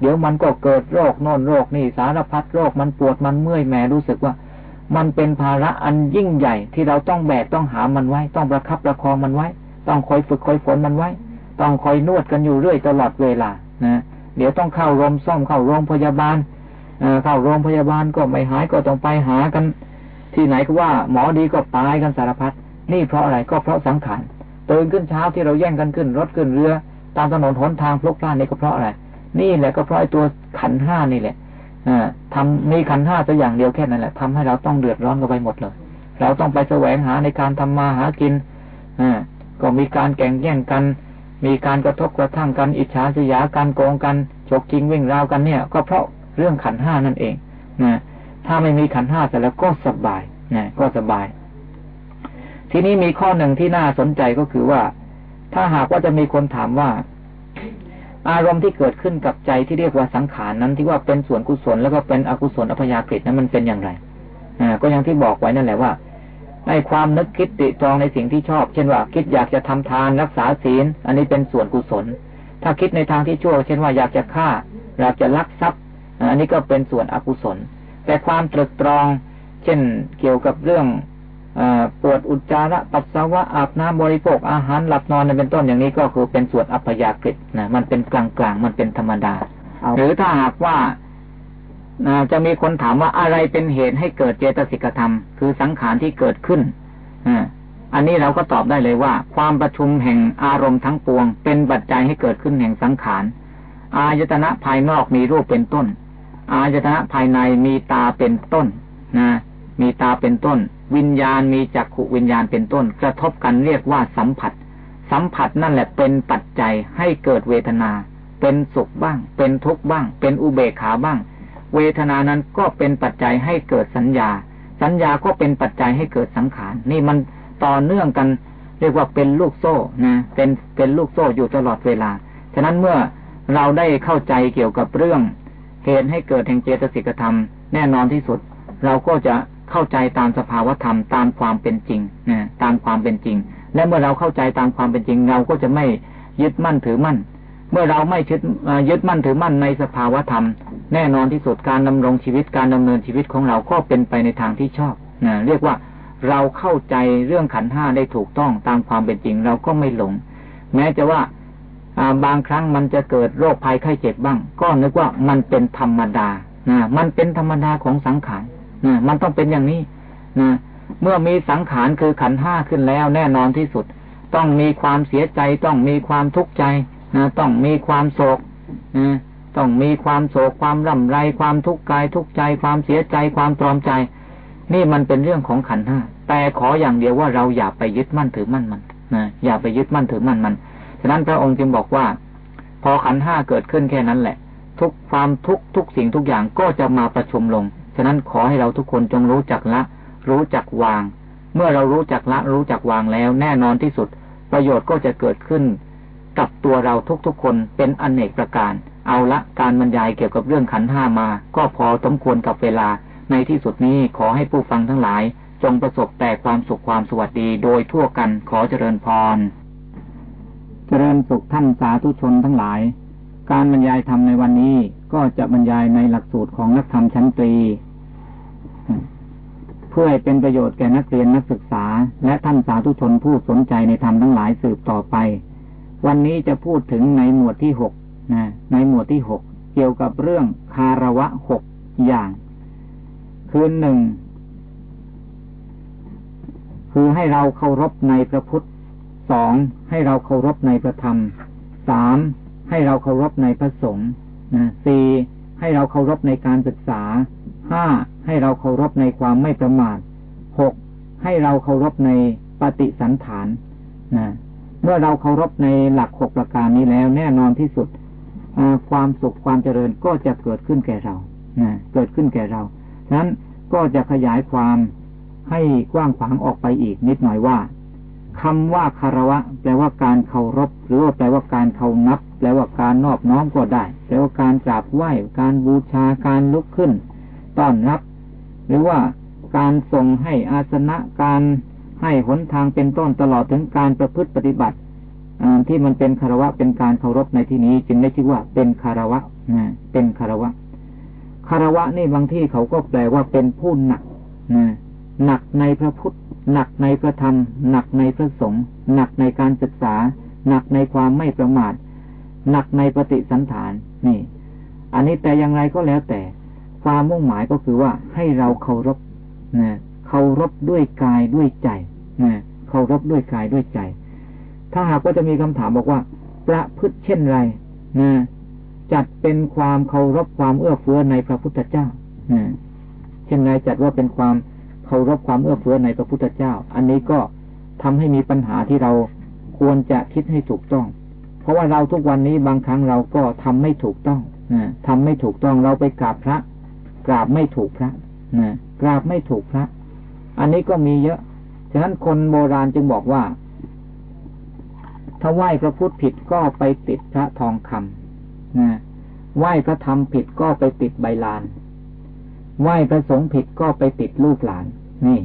เดี๋ยวมันก็เกิดโรคโน่นโรคนี่สารพัดโรคมันปวดมันเมื่อยแหม่รู้สึกว่า มันเป็นภาระอันยิ่งใหญ่ที่เราต้องแบกต้องหามันไว้ ต้องประคับประคองมันไว้ ต้องคอยฝึกคอยฝนมันไว้ ต้องคอยนวดกันอยู่เรื่อยตลอดเวลานะเดี๋ยวต้องเข้าโรงซ่อมเข้าโรงพยาบาล เข้าโรงพยาบาลก็ไม่หายก็ต้องไปหากัน ที่ไหนก็ว่าหมอดีก็ตายกันสารพัดนี่เพราะอะไรก็เพราะสังขารตื่นขึ้นเช้าที่เราแย่งกันขึ้นรถขึ้นเรือ ตามถนนหนทางพลุกพล่านนี่ก็เพราะอะไรนี่แหละก็เพราะไอ้ตัวขันห้านี่แหละอทำมีขันห้าตัวอย่างเดียวแค่นั้นแหละทำให้เราต้องเดือดร้อนกันไปหมดเลย เราต้องไปแสวงหาในการทำมาหากินอก็มีการแข่งแย่งกัน มีการกระทบกระทั่งกัน อิจฉาเสียาการโกงกันฉกจริงวิ่งราวกันเนี่ย ก็เพราะ เรื่องขันห้านั่นเองนะถ้าไม่มีขันห้าแต่แล้วก็สบายนะก็สบาย ทีนี้มีข้อหนึ่งที่น่าสนใจก็คือว่า ถ้าหากว่าจะมีคนถามว่า อารมณ์ที่เกิดขึ้นกับใจที่เรียกว่าสังขารนั้นที่ว่าเป็นส่วนกุศลแล้วก็เป็นอกุศลอพยากฤินั้นมันเป็นอย่างไรอ่าก็อย่างที่บอกไว้นั่นแหละว่าในความนึกคิดติตรองในสิ่งที่ชอบ เช่นว่า คิดอยากจะทำทานรักษาศีล อันนี้เป็นส่วนกุศล ถ้าคิดในทางที่ชั่ว เช่นว่าอยากจะฆ่า อยากจะลักทรัพย์ อันนี้ก็เป็นส่วนอกุศล แต่ความตรึกตรอง เช่นเกี่ยวกับเรื่องอปวดอุจจาระปัสสาวะอาบน้ำบริโภคอาหารหลับนอนในเป็นต้นอย่างนี้ก็คือเป็นส่วนอัพยากฤินะมันเป็นกลางๆมันเป็นธรรมดาหรือถ้าหากว่าจะมีคนถามว่าอะไรเป็นเหตุให้เกิดเจตสิกธรรม คือสังขารที่เกิดขึ้นอันนี้เราก็ตอบได้เลยว่า ความประชุมแห่งอารมณ์ทั้งปวง เป็นปัจจัยให้เกิดขึ้นแห่งสังขารอายตนะภายนอกมีรูปเป็นต้น อายตนะภายในมีตาเป็นต้นนะมีตาเป็นต้น วิญญาณมีจักขุวิญญาณเป็นต้น กระทบกันเรียกว่าสัมผัส สัมผัสนั่นแหละเป็นปัจจัยให้เกิดเวทนา เป็นสุขบ้าง เป็นทุกข์บ้าง เป็นอุเบกขาบ้าง เวทนานั้นก็เป็นปัจจัยให้เกิดสัญญา สัญญาก็เป็นปัจจัยให้เกิดสังขาร นี่มันต่อเนื่องกัน เรียกว่าเป็นลูกโซ่นะเป็นเป็นลูกโซ่อยู่ตลอดเวลา ฉะนั้นเมื่อเราได้เข้าใจเกี่ยวกับเรื่อง เหตุให้เกิดแห่งเจตสิกธรรม แน่นอนที่สุด เราก็จะเข้าใจตามสภาวธรรมตามความเป็นจริงนะตามความเป็นจริง และเมื่อเราเข้าใจตามความเป็นจริง เราก็จะไม่ยึดมั่นถือมั่น เมื่อเราไม่ยึดยึดมั่นถือมั่นในสภาวธรรม แน่นอนที่สุดการดำรงชีวิตการดำเนินชีวิตของเราก็เป็นไปในทางที่ชอบนะเรียกว่าเราเข้าใจเรื่องขันห้าได้ถูกต้องตามความเป็นจริง เราก็ไม่หลง แม้จะว่า บางครั้งมันจะเกิดโรคภัยไข้เจ็บบ้าง ก็นึกว่ามันเป็นธรรมดานะมันเป็นธรรมดาของสังขารนะมันต้องเป็นอย่างนี้นะเมื่อมีสังขารคือขันห้าขึ้นแล้วแน่นอนที่สุด ต้องมีความเสียใจต้องมีความทุกข์ใจนะต้องมีความโศกนะต้องมีความโศกความร่ำไร ความทุกข์กายทุกข์ใจ ความเสียใจความตรอมใจ นี่มันเป็นเรื่องของขันห้าแต่ขออย่างเดียวว่าเราอย่าไปยึดมั่นถือมั่นมันนะอย่าไปยึดมั่นถือมั่นมัน ฉะนั้นพระองค์จึงบอกว่า พอขันห้าเกิดขึ้นแค่นั้นแหละ ทุกความทุกทุกสิ่งทุกอย่างก็จะมาประชุมลง ฉะนั้นขอให้เราทุกคนจงรู้จักละ รู้จักวาง เมื่อเรารู้จักละรู้จักวางแล้ว แน่นอนที่สุด ประโยชน์ก็จะเกิดขึ้น กับตัวเราทุกๆคนเป็นอนเนกประการ เอาละการบรรยายเกี่ยวกับเรื่องขันห้ามา ก็พอสมควรกับเวลา ในที่สุดนี้ขอให้ผู้ฟังทั้งหลาย จงประสบแต่ความสุขความสวัสดีโดยทั่วกันขอเจริญพร เจริญสุขท่านสาธุชนทั้งหลาย การบรรยายธรรมในวันนี้ก็จะบรรยายในหลักสูตรของนักธรรมชั้นตรี เพื่อให้เป็นประโยชน์แก่นักเรียนนักศึกษา และท่านสาธุชนผู้สนใจในธรรมทั้งหลายสืบต่อไป วันนี้จะพูดถึงในหมวดที่หกนะในหมวดที่หกเกี่ยวกับเรื่องคาระวะหกอย่าง คือหนึ่งคือให้เราเคารพในพระพุทธ สองให้เราเคารพในพระธรรมสามให้เราเคารพในพระสงฆ์สี่ให้เราเคารพในการศึกษาห้าให้เราเคารพในความไม่ประมาทหกให้เราเคารพในปฏิสันฐานนะเมื่อเราเคารพในหลักหกประการนี้แล้ว แน่นอนที่สุดความสุขความเจริญก็จะเกิดขึ้นแก่เราเกิดขึ้นแก่เราฉะนั้นก็จะขยายความให้กว้างขวางออกไปอีกนิดหน่อยว่า คำว่าคารวะ แปลว่าการเคารพ หรือว่าแปลว่าการเคานับ แปลว่าการนอบน้อมก็ได้ แปลว่าการกราบไหว้ การบูชา การลุกขึ้น ต้อนรับ หรือว่าการส่งให้อาสนะ การให้หนทางเป็นต้นตลอดถึงการประพฤติปฏิบัติที่มันเป็นคารวะ เป็นการเคารพในที่นี้ จึงได้ชื่อว่าเป็นคารวะนะเป็นคารวะ คารวะนี่บางที่เขาก็แปลว่าเป็นผู้หนักนะหนักในพระพุทธ หนักในพระธรรม หนักในพระสงฆ์หนักในการศึกษา หนักในความไม่ประมาท หนักในปฏิสันฐาน นี่ อันนี้แต่อย่างไรก็แล้วแต่ ความมุ่งหมายก็คือว่าให้เราเคารพนะเคารพด้วยกายด้วยใจนะเคารพด้วยกายด้วยใจ ถ้าหากว่าจะมีคำถามบอกว่า ประพฤติเช่นไรนะจัดเป็นความเคารพความเอื้อเฟื้อในพระพุทธเจ้านะเช่นไรจัดว่าเป็นความ เคารพความเอื้อเฟื้อในพระพุทธเจ้า อันนี้ก็ทำให้มีปัญหาที่เราควรจะคิดให้ถูกต้อง เพราะว่าเราทุกวันนี้บางครั้งเราก็ทำไม่ถูกต้องนะทำไม่ถูกต้องเราไปกราบพระ กราบไม่ถูกพระนะกราบไม่ถูกพระ อันนี้ก็มีเยอะ ฉะนั้นคนโบราณจึงบอกว่า ถ้าไหว้พระพุทธผิดก็ไปติดพระทองคำนะไหว้พระธรรมผิดก็ไปติดใบลาน ไหว้พระสงฆ์ผิดก็ไปติดลูกหลาน นี่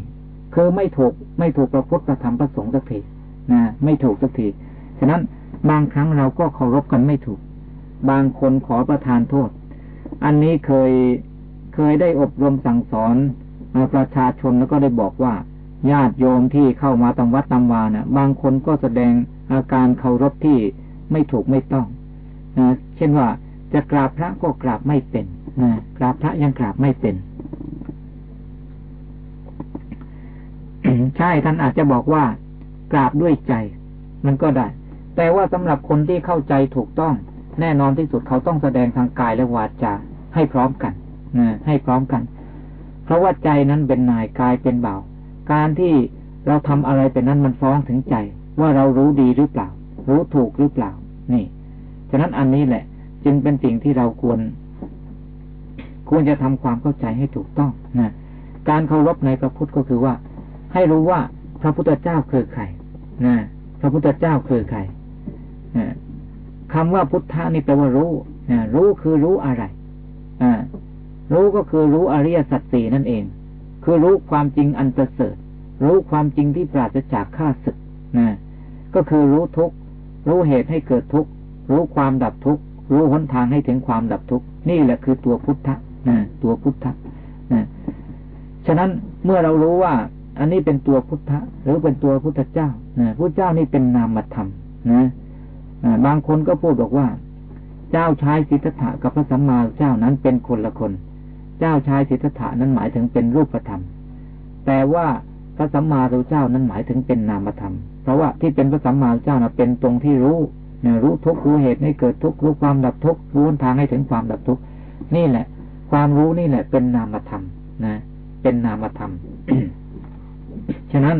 คือไม่ถูกไม่ถูกพระพุทธพระธรรมพระสงฆ์สักทีนะไม่ถูกสักทีฉะนั้นบางครั้งเราก็เคารพกันไม่ถูก บางคนขอประทานโทษ อันนี้เคยเคยได้อบรมสั่งสอนประชาชนแล้วก็ได้บอกว่า ญาติโยมที่เข้ามาตามวัดตามวาเนะ่ะ บางคนก็แสดงอาการเคารพที่ไม่ถูกไม่ต้องนะเช่นว่าจะกราบพระก็กราบไม่เป็น กราบพระยังกราบไม่เป็นใช่ท่านอาจจะบอกว่า กราบด้วยใจ มันก็ได้ แต่ว่าสำหรับคนที่เข้าใจถูกต้อง แน่นอนที่สุดเขาต้องแสดงทางกายและวาจาให้พร้อมกันนะให้พร้อมกัน เพราะว่าใจนั้นเป็นนายกายเป็นเบาการที่เราทำอะไรเป็นนั้นมันฟ้องถึงใจ ว่าเรารู้ดีหรือเปล่า รู้ถูกหรือเปล่า นี่ฉะนั้นอันนี้แหละ จึงเป็นสิ่งที่เราควร ควรจะทำความเข้าใจให้ถูกต้องนะการเคารพในพระพุทธก็คือว่า ให้รู้ว่าพระพุทธเจ้าคือใครนะพระพุทธเจ้าคือใครคำว่าพุทธะนี่แปลว่ารู้นะรู้คือรู้อะไรอรู้ก็คือรู้อริยสัจสี่นั่นเอง คือรู้ความจริงอันประเสริฐ รู้ความจริงที่ปราศจากข้าศึกนะก็คือรู้ทุกรู้เหตุให้เกิดทุกรู้ความดับทุกรู้หนทางให้ถึงความดับทุกนี่แหละคือตัวพุทธะ ตัวพุทธะนะฉะนั้นเมื่อเรารู้ว่า อันนี้เป็นตัวพุทธะหรือเป็นตัวพุทธเจ้านะพุทธเจ้านี่เป็นนามธรรมนะบางคนก็พูดบอกว่า เจ้าชายสิทธัตถะกับพระสัมมาเจ้านั้นเป็นคนละคน เจ้าชายสิทธัตถะนั้นหมายถึงเป็นรูปธรรม แต่ว่าพระสัมมาสัมพุทธเจ้านั้นหมายถึงเป็นนามธรรม เพราะว่าที่เป็นพระสัมมาสัมพุทธเจ้านะเป็นตรงที่รู้รู้ทุกรู้เหตุให้เกิดทุกรู้ความดับทุกรู้ทางให้ถึงความดับทุกนี่แหละ ความรู้นี่แหละ เป็นนามธรรมนะ เป็นนามธรรม ฉะนั้น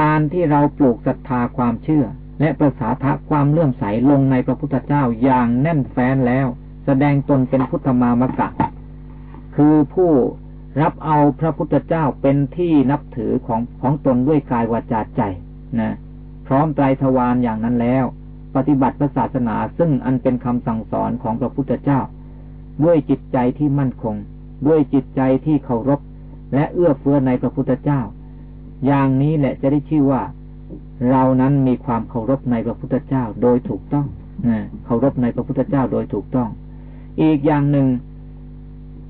การที่เราปลูกศรัทธาความเชื่อ และประสาทะความเลื่อมใสลงในพระพุทธเจ้าอย่างแน่นแฟ้นแล้ว แสดงตนเป็นพุทธมามกะ คือผู้รับเอาพระพุทธเจ้าเป็นที่นับถือของของตนด้วยกายวาจาใจนะพร้อมใจทวารอย่างนั้นแล้ว ปฏิบัติพระศาสนาซึ่งอันเป็นคำสั่งสอนของพระพุทธเจ้า ด้วยจิตใจที่มั่นคง ด้วยจิตใจที่เคารพ และเอื้อเฟื้อในพระพุทธเจ้า อย่างนี้แหละจะได้ชื่อว่า เรานั้นมีความเคารพในพระพุทธเจ้าโดยถูกต้องนะเคารพในพระพุทธเจ้าโดยถูกต้อง อีกอย่างหนึ่ง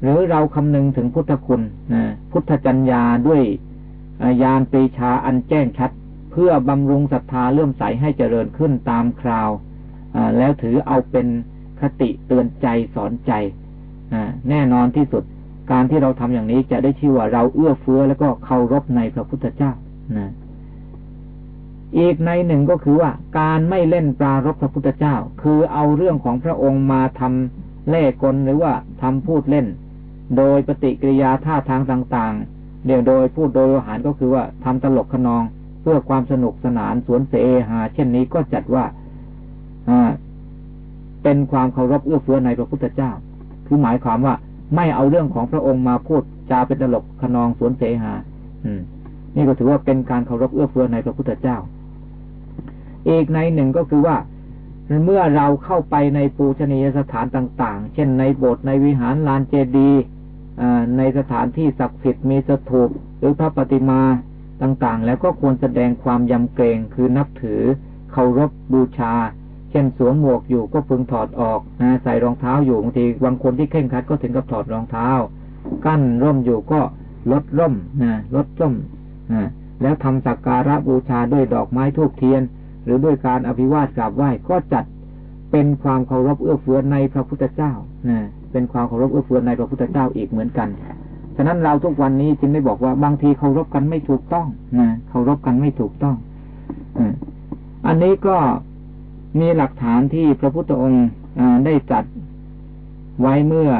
หรือเราคำนึงถึงพุทธคุณนะพุทธจัญญาด้วยยานปีชาอันแจ้งชัด เพื่อบำรุงศรัทธาเลื่อมใสให้เจริญขึ้นตามคราวแล้วถือเอาเป็น คติเตือนใจสอนใจแน่นอนที่สุด การที่เราทำอย่างนี้จะได้ชื่อว่าเราเอื้อเฟื้อแล้วก็เคารพในพระพุทธเจ้านะอีกในหนึ่งก็คือว่า การไม่เล่นปรารบพระพุทธเจ้า คือเอาเรื่องของพระองค์มาทำเล่กลหรือว่าทำพูดเล่น โดยปฏิกิริยาท่าทางต่างๆเดี๋ยวโดยพูดโดยอาหารก็คือว่าทำตลกขนอง เพื่อความสนุกสนานสวนเสหา เช่นนี้ก็จัดว่า เป็นความเคารพเอื้อเฟื้อในพระพุทธเจ้า คือหมายความว่าไม่เอาเรื่องของพระองค์มาพูดจาเป็นตลกขนองสวนเสหา อืม นี่ก็ถือว่าเป็นการเคารพเอื้อเฟื้อในพระพุทธเจ้า อีกในหนึ่งก็คือว่า เมื่อเราเข้าไปในปูชนียสถานต่าง ๆ เช่นในโบสถ์ในวิหารลานเจดีย์ในสถานที่ศักดิ์สิทธิ์มีสถูปหรือพระปฏิมาต่างๆ แล้วก็ควรแสดงความยำเกรงคือนับถือเคารพบูชา เช่นสวมหมวกอยู่ก็พึงถอดออกนะใส่รองเท้าอยู่บางทีบางคนที่เข่งคัดก็ถึงกับถอดรองเท้า กั้นร่มอยู่ก็ลดร่มนะลดร่มนะแล้วทำสักการะบูชาด้วยดอกไม้ทูบเทียน หรือด้วยการอภิวาทกราบไหว้ก็จัดเป็นความเคารพเอื้อเฟื้อในพระพุทธเจ้านะเป็นความเคารพเอื้อเฟื้อในพระพุทธเจ้าอีกเหมือนกันฉะนั้นเราทุกวันนี้จึงได้บอกว่าบางทีเคารพกันไม่ถูกต้องนะเคารพกันไม่ถูกต้องอันนี้ก็ มีหลักฐานที่พระพุทธองค์ได้จัดไว้เมื่อ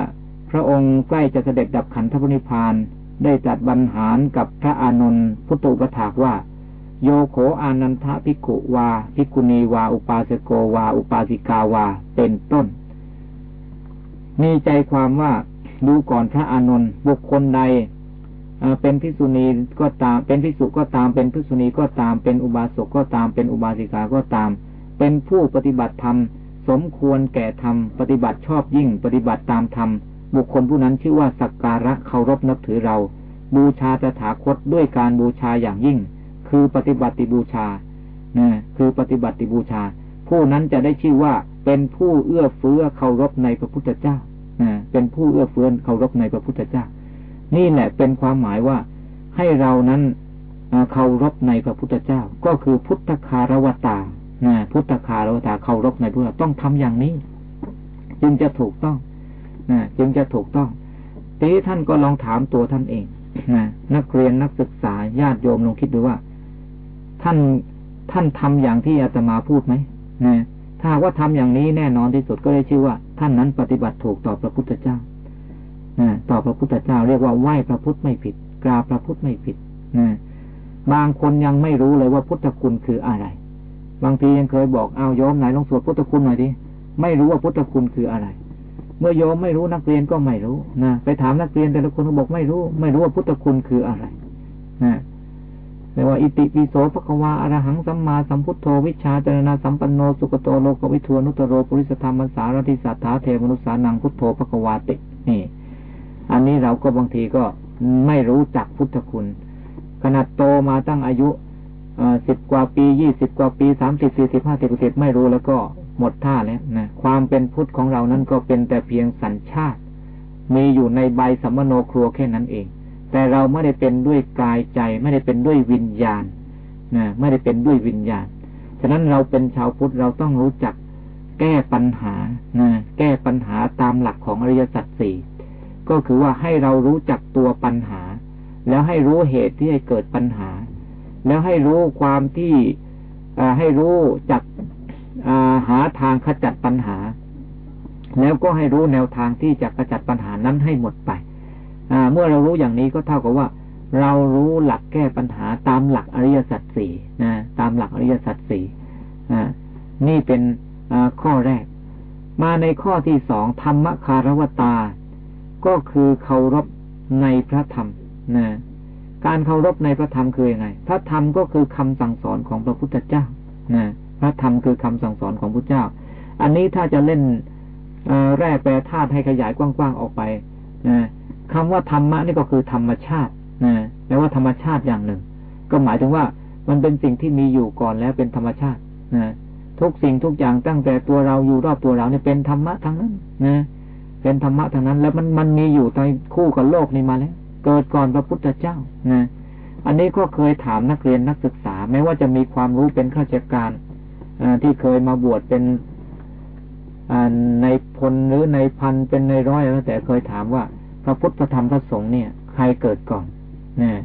พระองค์ใกล้จะเสด็จดับขันธปริพานได้จัดบรรหารกับพระอานนท์พุตุปถากว่า โยโขอานันทภิกขุวาภิกุณีวา อุปาสโกวา อุปาสิกาวาเป็นต้น มีใจความว่าดูก่อนพระอานนท์บุคคลใดเป็นพิสุณีก็ตาม เป็นพิสุก็ตามเป็นพิสุณีก็ตามเป็นอุบาสกก็ตามเป็นอุบาสิกาก็ตาม เป็นผู้ปฏิบัติธรรม สมควรแก่ธรรม ปฏิบัติชอบยิ่ง ปฏิบัติตามธรรม บุคคลผู้นั้นชื่อว่าสักการะเคารพนับถือเรา บูชาตถาคตด้วยการบูชาอย่างยิ่ง คือปฏิบัติบูชานะคือปฏิบัติบูชา ผู้นั้นจะได้ชื่อว่าเป็นผู้เอื้อเฟื้อเคารพในพระพุทธเจ้านะเป็นผู้เอื้อเฟื้อเคารพในพระพุทธเจ้า นี่แหละเป็นความหมายว่าให้เรานั้นเคารพในพระพุทธเจ้า ก็คือพุทธคารวตา นะพุทธคารวตาเคารพในพระต้องทำอย่างนี้ จึงจะถูกต้องนะจึงจะถูกต้องทีนี้ท่านก็ลองถามตัวท่านเองนะนักเรียนนักศึกษาญาติโยมลองคิดดูว่า ท่านท่านทำอย่างที่อาตมาพูดไหมนะถ้าว่าทำอย่างนี้แน่นอนที่สุดก็ได้ชื่อว่า ท่านนั้นปฏิบัติถูกต่อพระพุทธเจ้านะต่อพระพุทธเจ้าเรียกว่าไหว้พระพุทธไม่ผิด กราบพระพุทธไม่ผิดนะบางคนยังไม่รู้เลยว่าพุทธคุณคืออะไร บางทียังเคยบอกเอาโยมไหนลองสวดพุทธคุณหน่อยดิไม่รู้ว่าพุทธคุณคืออะไร เมื่อโยมไม่รู้นักเรียนก็ไม่รู้นะไปถามนักเรียนแต่ละคนเขาบอกไม่รู้ ไม่รู้ว่าพุทธคุณคืออะไรนะแต่ว่าอิติปิโสภควาอรหังสัมมาสัมพุทโธวิชาจรณาสัมปันโนสุกโตโลกวิทวนุตโรปุริสธรรมสารติสัทธาเทวนุสานังพุทโธภควาตินี่ อันนี้เราก็บางทีก็ไม่รู้จักพุทธคุณ ขนาดโตมาตั้งอายุ สิบกว่าปียี่สิบกว่าปีสามสิบสี่สิบห้าสิบสิบไม่รู้แล้วก็หมดท่าแล้วนะความเป็นพุทธของเรานั้นก็เป็นแต่เพียงสัญชาติ มีอยู่ในใบสัมมโนครัวแค่นั้นเอง แต่เราไม่ได้เป็นด้วยกายใจ ไม่ได้เป็นด้วยวิญญาณนะไม่ได้เป็นด้วยวิญญาณ ฉะนั้นเราเป็นชาวพุทธเราต้องรู้จักแก้ปัญหานะแก้ปัญหาตามหลักของอริยสัจสี่ก็คือว่าให้เรารู้จักตัวปัญหา แล้วให้รู้เหตุที่ให้เกิดปัญหา แล้วให้รู้ความที่ให้รู้จักหาทางขจัดปัญหา แล้วก็ให้รู้แนวทางที่จะขจัดปัญหานั้นให้หมดไปเมื่อเรารู้อย่างนี้ก็เท่ากับว่า เรารู้หลักแก้ปัญหาตามหลักอริยสัจสี่นะตามหลักอริยสัจสี่นี่เป็นข้อแรก มาในข้อที่สองธรรมคารวตา ก็คือเคารพในพระธรรมนะ การเคารพในพระธรรมคือยังไง พระธรรมก็คือคำสั่งสอนของพระพุทธเจ้านะพระธรรมคือคำสั่งสอนของพระเจ้า อันนี้ถ้าจะเล่นแร่แปรธาตุให้ขยายกว้างๆออกไปนะคำว่าธรรมะนี่ก็คือธรรมชาตินะแปลว่าธรรมชาติอย่างหนึ่ง ก็หมายถึงว่ามันเป็นสิ่งที่มีอยู่ก่อนแล้วเป็นธรรมชาตินะทุกสิ่งทุกอย่างตั้งแต่ตัวเราอยู่รอบตัวเราเนี่ยเป็นธรรมะทั้งนั้นนะเป็นธรรมะทั้งนั้น แล้วมันมันมีอยู่ในคู่กับโลกนี้มาแล้ว เกิดก่อนพระพุทธเจ้านะอันนี้ก็เคยถามนักเรียนนักศึกษาแม้ว่าจะมีความรู้เป็นข้าราชการที่เคยมาบวชเป็นในพลหรือในพันเป็นในร้อยแล้วแต่เคยถามว่า พระพุทธธรรมพระสงฆ์เนี่ย ใครเกิดก่อนนี่ย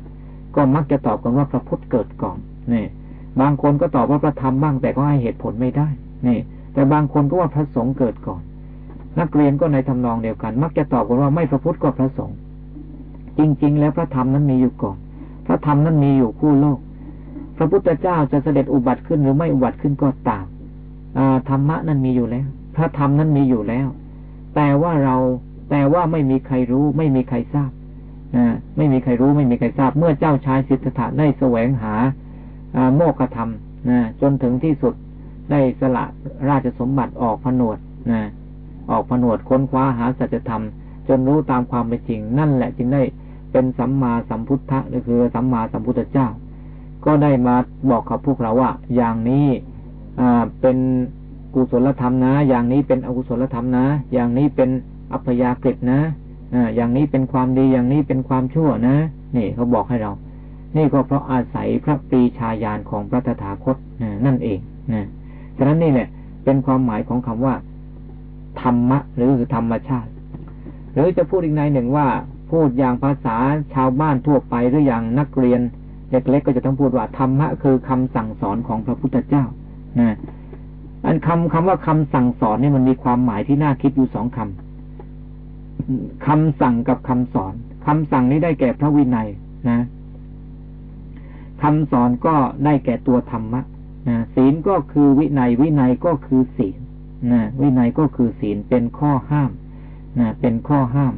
ก็มักจะตอบกันว่าพระพุทธเกิดก่อนนี่บางคนก็ตอบว่าพระธรรมบ้างแต่ก็ให้เหตุผลไม่ได้นี่แต่บางคนก็ว่าพระสงฆ์เกิดก่อน นักเรียนก็ในทำนองเดียวกัน มักจะตอบกันว่าไม่พระพุทธก็พระสงฆ์ จริง ๆ แล้วพระธรรมนั้นมีอยู่ก่อน พระธรรมนั้นมีอยู่คู่โลก พระพุทธเจ้าจะเสด็จอุบัติขึ้นหรือไม่อุบัติขึ้นก็ตามธรรมะนั้นมีอยู่แล้ว พระธรรมนั้นมีอยู่แล้ว แต่ว่าเราแต่ว่าไม่มีใครรู้ ไม่มีใครทราบไม่มีใครรู้ไม่มีใครทราบ เมื่อเจ้าชายสิทธัตถะได้แสวงหาโมกขธรรมจนถึงที่สุดได้สละราชสมบัติออกผนวดนะออกผนวดค้นคว้าหาสัจธรรม จนรู้ตามความเป็นจริง นั่นแหละจึงได้ เป็นสัมมาสัมพุทธะหรือคือสัมมาสัมพุทธเจ้า ก็ได้มาบอกกับพวกเราว่า อย่างนี้อ่าเป็นกุศลธรรมนะ อย่างนี้เป็นอกุศลธรรมนะ อย่างนี้เป็นอัพยากฤินะอ่าอย่างนี้เป็นความดีอย่างนี้เป็นความชั่วนะ นี่เขาบอกให้เรา นี่ก็เพราะอาศัยพระปรีชาญาณของพระตถาคตนั่นเองนะฉะนั้นนี่แหละเป็นความหมายของคำว่า ธรรมะ หรือธรรมชาติ หรือจะพูดอีกในหนึ่งว่า พูดอย่างภาษาชาวบ้านทั่วไปหรืออย่างนักเรียน เล็กๆก็จะต้องพูดว่าธรรมะคือคำสั่งสอนของพระพุทธเจ้านะอันคำคำว่าคำสั่งสอนนี่มันมีความหมายที่น่าคิดอยู่สองคำคำสั่งกับคำสอนคำสั่งนี้ได้แก่พระวินัยนะคำสอนก็ได้แก่ตัวธรรมะนะศีลก็คือวินัยวินัยก็คือศีลนะวินัยก็คือศีลเป็นข้อห้ามนะเป็นข้อห้าม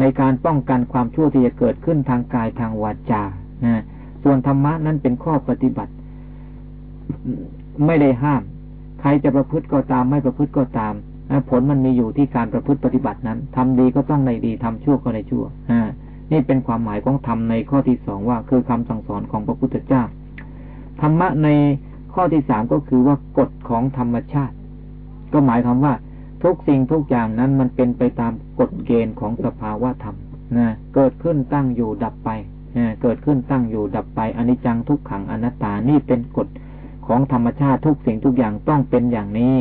ในการป้องกันความชั่วที่จะเกิดขึ้นทางกายทางวาจานะส่วนธรรมะนั้นเป็นข้อปฏิบัติ ไม่ได้ห้าม ใครจะประพฤติก็ตามไม่ประพฤติก็ตามผลมันมีอยู่ที่การประพฤติปฏิบัตินั้นทำดีก็ต้องในดีทำชั่วก็ในชั่วนี่เป็นความหมายของธรรมในข้อที่สองว่า คือคำสั่งสอนของพระพุทธเจ้าธรรมะในข้อที่สามก็คือว่ากฎของธรรมชาติ ก็หมายความว่า ทุกสิ่งทุกอย่างนั้นมันเป็นไปตามกฎเกณฑ์ของสภาวะธรรมนะเกิดขึ้นตั้งอยู่ดับไปนะเกิดขึ้นตั้งอยู่ดับไปอนิจจังทุกขังอนัตตานี่เป็นกฎของธรรมชาติทุกสิ่งทุกอย่างต้องเป็นอย่างนี้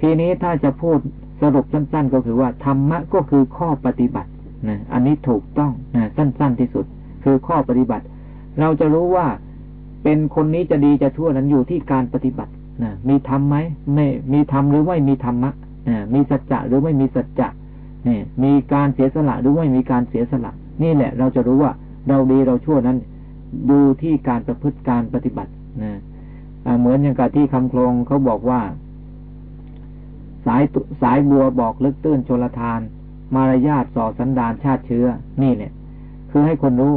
ทีนี้ถ้าจะพูดสรุปสั้น ๆ ก็คือว่าธรรมะก็คือข้อปฏิบัตินะอันนี้ถูกต้องนะสั้น ๆที่สุด คือข้อปฏิบัติ เราจะรู้ว่าเป็นคนนี้จะดีจะชั่วนั้นอยู่ที่การปฏิบัตินะมีธรรมไหมไม่มีธรรมหรือไม่มีธรรมะนะมีสัจจะหรือไม่มีสัจจะ นี่มีการเสียสละหรือไม่มีการเสียสละ นี่แหละ เราจะรู้ว่าเราดีเราชั่วนั้น ดูที่การประพฤติการปฏิบัตินะเหมือนอย่างกับที่คำครงเขาบอกว่า สายสายบัวบอกลึกตื้นชลทาน มารยาทส่อสันดานชาติเชื้อ นี่เนี่ย คือให้คนรู้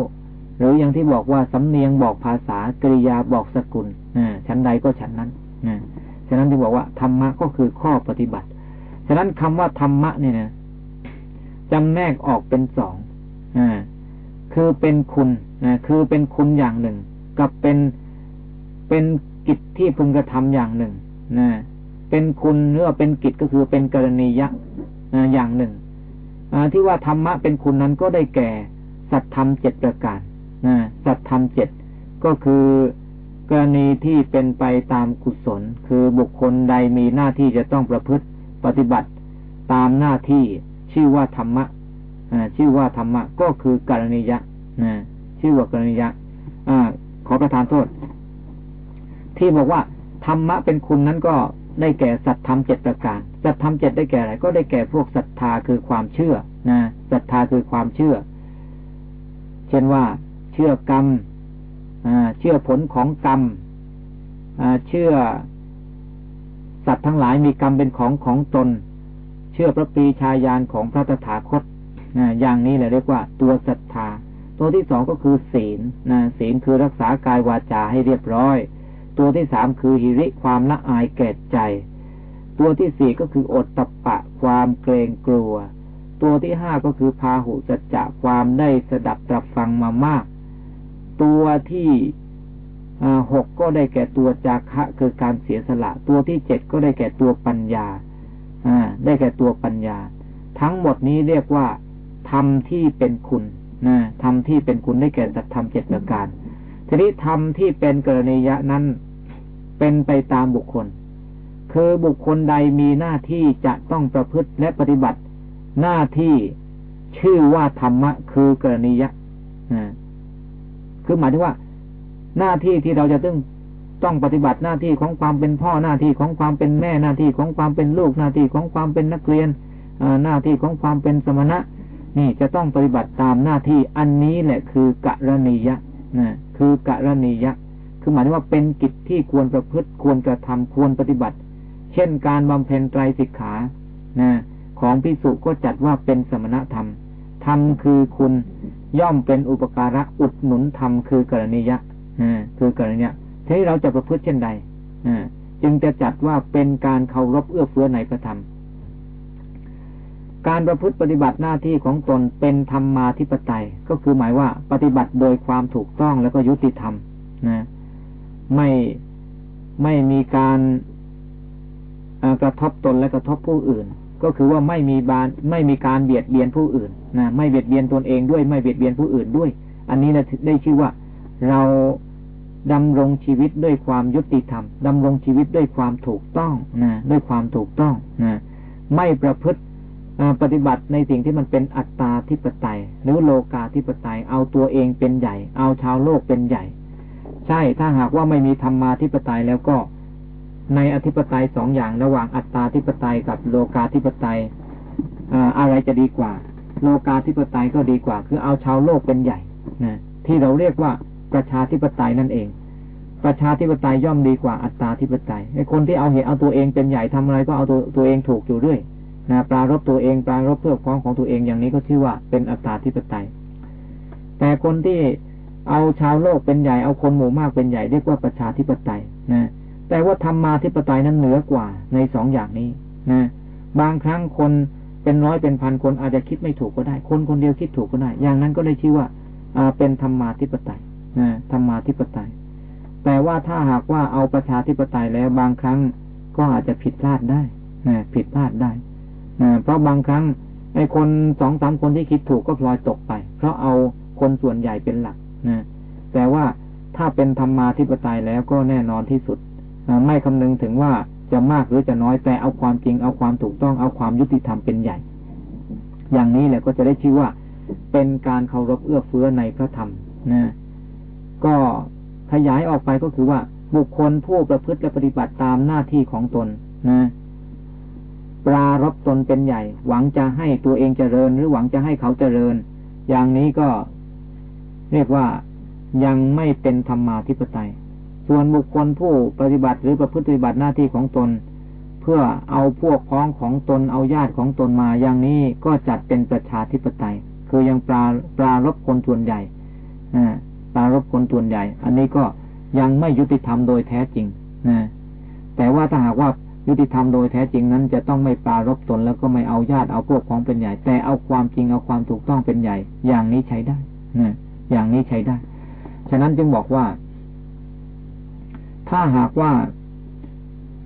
หรืออย่างที่บอกว่าสำเนียงบอกภาษากริยาบอกสกุลชั้นใดก็ฉันนั้นนะฉะนั้นที่บอกว่าธรรมะก็คือข้อปฏิบัติ ฉะนั้นคำว่าธรรมะเนี่ยนะ จำแนกออกเป็นสองอคือเป็นคุณคือเป็นคุณอย่างหนึ่ง กับเป็นเป็นกิจที่พึงกระทำอย่างหนึ่งนะเป็นคุณหรือเป็นกิจก็คือเป็นกรณียะอย่างหนึ่งที่ว่าธรรมะเป็นคุณนั้นก็ได้แก่ สัตธรรมเจ็ดประการนะสัตธรรมเจ็ดก็คือกรณีที่เป็นไปตามกุศล คือบุคคลใดมีหน้าที่จะต้องประพฤติปฏิบัติตามหน้าที่ ชื่อว่าธรรมะชื่อว่าธรรมะก็คือกรณียะชื่อว่ากรณียะอขอประทานโทษ ที่บอกว่าธรรมะเป็นคุณนั้นก็ได้แก่สัตธรรมเจ็ดประการสัตธรรมเจ็ดได้แก่อะไร ก็ได้แก่พวกศรัทธาคือความเชื่อนะศรัทธาคือความเชื่อ เช่นว่า เชื่อกรรมเชื่อผลของกรรมเชื่อสัตว์ทั้งหลายมีกรรมเป็นของของตน ชื่อพระปีชายานของพระตถาคตอย่างนี้แหละเรียกว่าตัวศรัทธา ตัวที่สองก็คือศีลนะศีลคือรักษากายวาจาให้เรียบร้อย ตัวที่สามคือหิริความละอายแก่ใจ ตัวที่สี่ก็คืออดตะปะความเกรงกลัว ตัวที่ห้าก็คือพาหุสัจจะความได้สดับตรับฟังมามาก ตัวที่หกก็ได้แก่ตัวจาคะคือการเสียสละ ตัวที่เจ็ดก็ได้แก่ตัวปัญญา ได้แก่ตัวปัญญา ทั้งหมดนี้เรียกว่าธรรมที่เป็นคุณนะธรรมที่เป็นคุณได้แก่สัตธรรมเจ็ดประการ ทีนี้ธรรมที่เป็นกรณียะนั้นเป็นไปตามบุคคล คือบุคคลใดมีหน้าที่จะต้องประพฤติและปฏิบัติ หน้าที่ชื่อว่าธรรมะ คือกรณียะคือหมายถึงว่า หน้าที่ที่เราจะต้อง ต้องปฏิบัติหน้าที่ของความเป็นพ่อหน้าที่ของความเป็นแม่หน้าที่ของความเป็นลูกหน้าที่ของความเป็นนักเรียนหน้าที่ของความเป็นสมณะ นี่จะต้องปฏิบัติตามหน้าที่อันนี้แหละคือกะรณียะนะคือกะรณียะ คือหมายถึงว่าเป็นกิจที่ควรประพฤติควรกระทำควรปฏิบัติ เช่นการบำเพ็ญไตรสิกขานะของพิสุก็จัดว่าเป็นสมณธรรมธรรมคือคุณย่อมเป็นอุปการะอุดหนุนธรรมคือกรณียะนะคือกรณียะ ทีนี้เราจะประพฤติเช่นใดจึงจะจัดว่าเป็นการเคารพเอื้อเฟื้อในพระธรรม การประพฤติปฏิบัติหน้าที่ของตนเป็นธรรมาธิปไตย ก็คือหมายว่าปฏิบัติโดยความถูกต้องแล้วก็ยุติธรรมนะไม่ไม่มีการกระทบตนและกระทบผู้อื่น ก็คือว่าไม่มีบานไม่มีการเบียดเบียนผู้อื่นนะไม่เบียดเบียนตนเองด้วยไม่เบียดเบียนผู้อื่นด้วย อันนี้นะได้ชื่อว่าเรา ดำรงชีวิตด้วยความยุติธรรมดำรงชีวิตด้วยความถูกต้องนะด้วยความถูกต้องนะไม่ประพฤติปฏิบัติในสิ่งที่มันเป็นอัตตาธิปไตย หรือโลกาธิปไตย เอาตัวเองเป็นใหญ่ เอาชาวโลกเป็นใหญ่ ใช่ถ้าหากว่าไม่มีธรรมาธิปไตยแล้วก็ในอธิปไตยสองอย่างระหว่างอัตตาธิปไตยกับโลกาธิปไตยอะไรจะดีกว่า โลกาธิปไตยก็ดีกว่า คือเอาชาวโลกเป็นใหญ่นะที่เราเรียกว่า ประชาธิปไตยนั่นเอง ประชาธิปไตยย่อมดีกว่าอัตตาธิปไตยไอ้คนที่เอาเหตุเอาตัวเองเป็นใหญ่ทำอะไรก็เอาตัวตัวเองถูกอยู่ด้วยนะปรารบตัวเองปรารบเพื่อความของตัวเองอย่างนี้ก็ชื่อว่าเป็นอัตตาธิปไตย แต่คนที่เอาชาวโลกเป็นใหญ่เอาคนหมู่มากเป็นใหญ่เรียกว่าประชาธิปไตยนะแต่ว่าธรรมาธิปไตยนั้นเหนือกว่าในสองอย่างนี้นะบางครั้งคนเป็นร้อยเป็นพันคนอาจจะคิดไม่ถูกก็ได้ คนคนเดียวคิดถูกก็ได้ อย่างนั้นก็เลยชื่อว่าเป็นธรรมาธิปไตย นะธรรมาธิปไตย แต่ว่าถ้าหากว่าเอาประชาธิปไตยแล้วบางครั้งก็อาจจะผิดพลาดได้นะผิดพลาดได้นะเพราะบางครั้งไอ้คนสองสามคนที่คิดถูกก็พลอยตกไป เพราะเอาคนส่วนใหญ่เป็นหลักนะแต่ว่าถ้าเป็นธรรมาธิปไตยแล้วก็แน่นอนที่สุดไม่คำนึงถึงว่าจะมากหรือจะน้อยแต่เอาความจริงเอาความถูกต้องเอาความยุติธรรมเป็นใหญ่ อย่างนี้แหละก็จะได้ชื่อว่าเป็นการเคารพเอื้อเฟื้อในพระธรรมนะ ก็ขยายออกไปก็คือว่า บุคคลผู้ประพฤติและปฏิบัติตามหน้าที่ของตนนะปรารบตนเป็นใหญ่ หวังจะให้ตัวเองเจริญ หรือหวังจะให้เขาเจริญ อย่างนี้ก็เรียกว่ายังไม่เป็นธรรมาธิปไตย ส่วนบุคคลผู้ปฏิบัติหรือประพฤติปฏิบัติหน้าที่ของตน เพื่อเอาพวกพ้องของตนเอาญาติของตนมาอย่างนี้ก็จัดเป็นประชาธิปไตย คือยังปลาปลารบคนส่วนใหญ่ ปลารบคนส่วนใหญ่ อันนี้ก็ยังไม่ยุติธรรมโดยแท้จริงนะแต่ว่าถ้าหากว่ายุติธรรมโดยแท้จริงนั้น จะต้องไม่ปารบตนแล้วก็ไม่เอาญาติเอาพวกของเป็นใหญ่ แต่เอาความจริงเอาความถูกต้องเป็นใหญ่ อย่างนี้ใช้ได้นะอย่างนี้ใช้ได้ ฉะนั้นจึงบอกว่า ถ้าหากว่า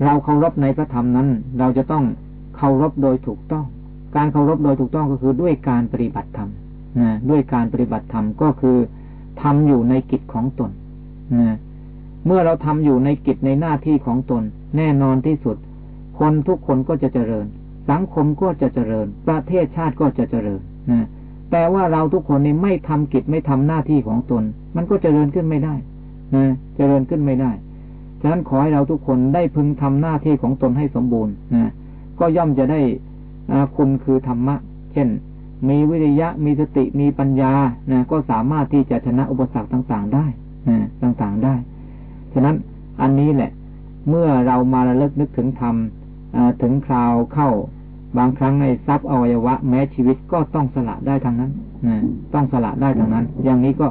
เราเคารพในพระธรรมนั้น เราจะต้องเคารพโดยถูกต้อง การเคารพโดยถูกต้องก็คือด้วยการปฏิบัติธรรมนะด้วยการปฏิบัติธรรมก็คือ ทำอยู่ในกิจของตนนะเมื่อเราทำอยู่ในกิจในหน้าที่ของตน แน่นอนที่สุด คนทุกคนก็จะเจริญ สังคมก็จะเจริญ ประเทศชาติก็จะเจริญนะแต่ว่าเราทุกคนนี่ไม่ทำกิจไม่ทำหน้าที่ของตน มันก็เจริญขึ้นไม่ได้นะเจริญขึ้นไม่ได้ฉะนั้นขอให้เราทุกคนได้พึงทำหน้าที่ของตนให้สมบูรณ์นะก็ย่อมจะได้คุณคือธรรมะ เช่น มีวิริยะมีสติมีปัญญานะก็สามารถที่จะชนะอุปสรรคต่างๆได้นะต่างๆได้ ฉะนั้นอันนี้แหละ เมื่อเรามาระลึกนึกถึงธรรมถึงคราวเข้า บางครั้งในทรัพย์อวัยวะ แม้ชีวิตก็ต้องสละได้ทางนั้นนะต้องสละได้ทางนั้น อย่างนี้ก็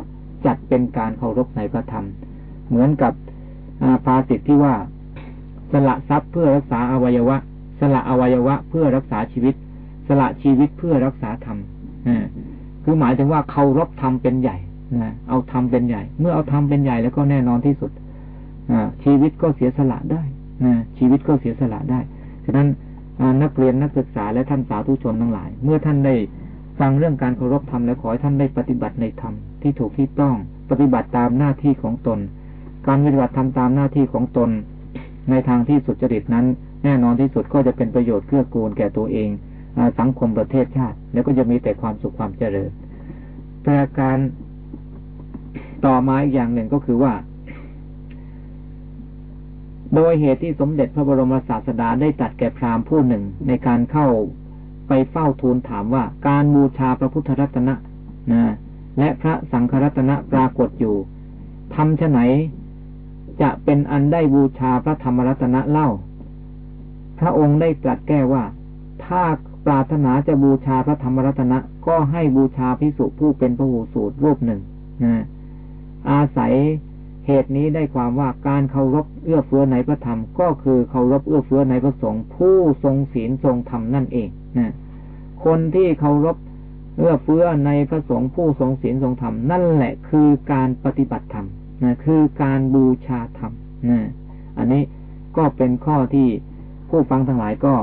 จัดเป็นการเคารพในพระธรรม เหมือนกับภาษิตที่ว่า สละทรัพย์เพื่อรักษาอวัยวะ สละอวัยวะเพื่อรักษาชีวิต สละชีวิตเพื่อรักษาธรรมคือหมายถึงว่าเคารพธรรมเป็นใหญ่นะเอาธรรมเป็นใหญ่ เมื่อเอาธรรมเป็นใหญ่แล้วก็แน่นอนที่สุดชีวิตก็เสียสละได้นะชีวิตก็เสียสละได้ฉะนั้นนักเรียนนักศึกษาและท่านสาธุชนทั้งหลาย เมื่อท่านได้ฟังเรื่องการเคารพธรรมแล้วขอให้ท่านได้ปฏิบัติในธรรมที่ถูกที่ต้องปฏิบัติตามหน้าที่ของตน การปฏิบัติทำตามหน้าที่ของตน ในทางที่สุดจริตนั้น แน่นอนที่สุดก็จะเป็นประโยชน์เพื่อกูลแก่ตัวเอง สังคมประเทศชาติ แล้วก็จะมีแต่ความสุขความเจริญแต่การต่อมาอีกอย่างหนึ่งก็คือว่า โดยเหตุที่สมเด็จพระบรมศาสดาได้ตัดแก่พราหมณ์ผู้หนึ่งในการเข้าไปเฝ้าทูลถามว่า การบูชาพระพุทธรัตนะนะและพระสังฆรัตนะปรากฏอยู่ทำชไหนจะเป็นอันได้บูชาพระธรรมรัตนะเล่า พระองค์ได้ตรัสแก้ว่า ถ้า ปรารถนาจะบูชาพระธรรมรัตนะ ก็ให้บูชาพิสุผู้เป็นพระหูสูตรรูปหนึ่งนะอาศัยเหตุนี้ได้ความว่าการเคารพเอื้อเฟื้อในพระธรรม ก็คือเคารพเอื้อเฟื้อในพระสงฆ์ผู้ทรงศีลทรงธรรมนั่นเองนะคนที่เคารพเอื้อเฟื้อในพระสงฆ์ผู้ทรงศีลทรงธรรมนั่นแหละคือการปฏิบัติธรรมนะคือการบูชาธรรมนะอันนี้ก็เป็นข้อที่ผู้ฟังทั้งหลายก็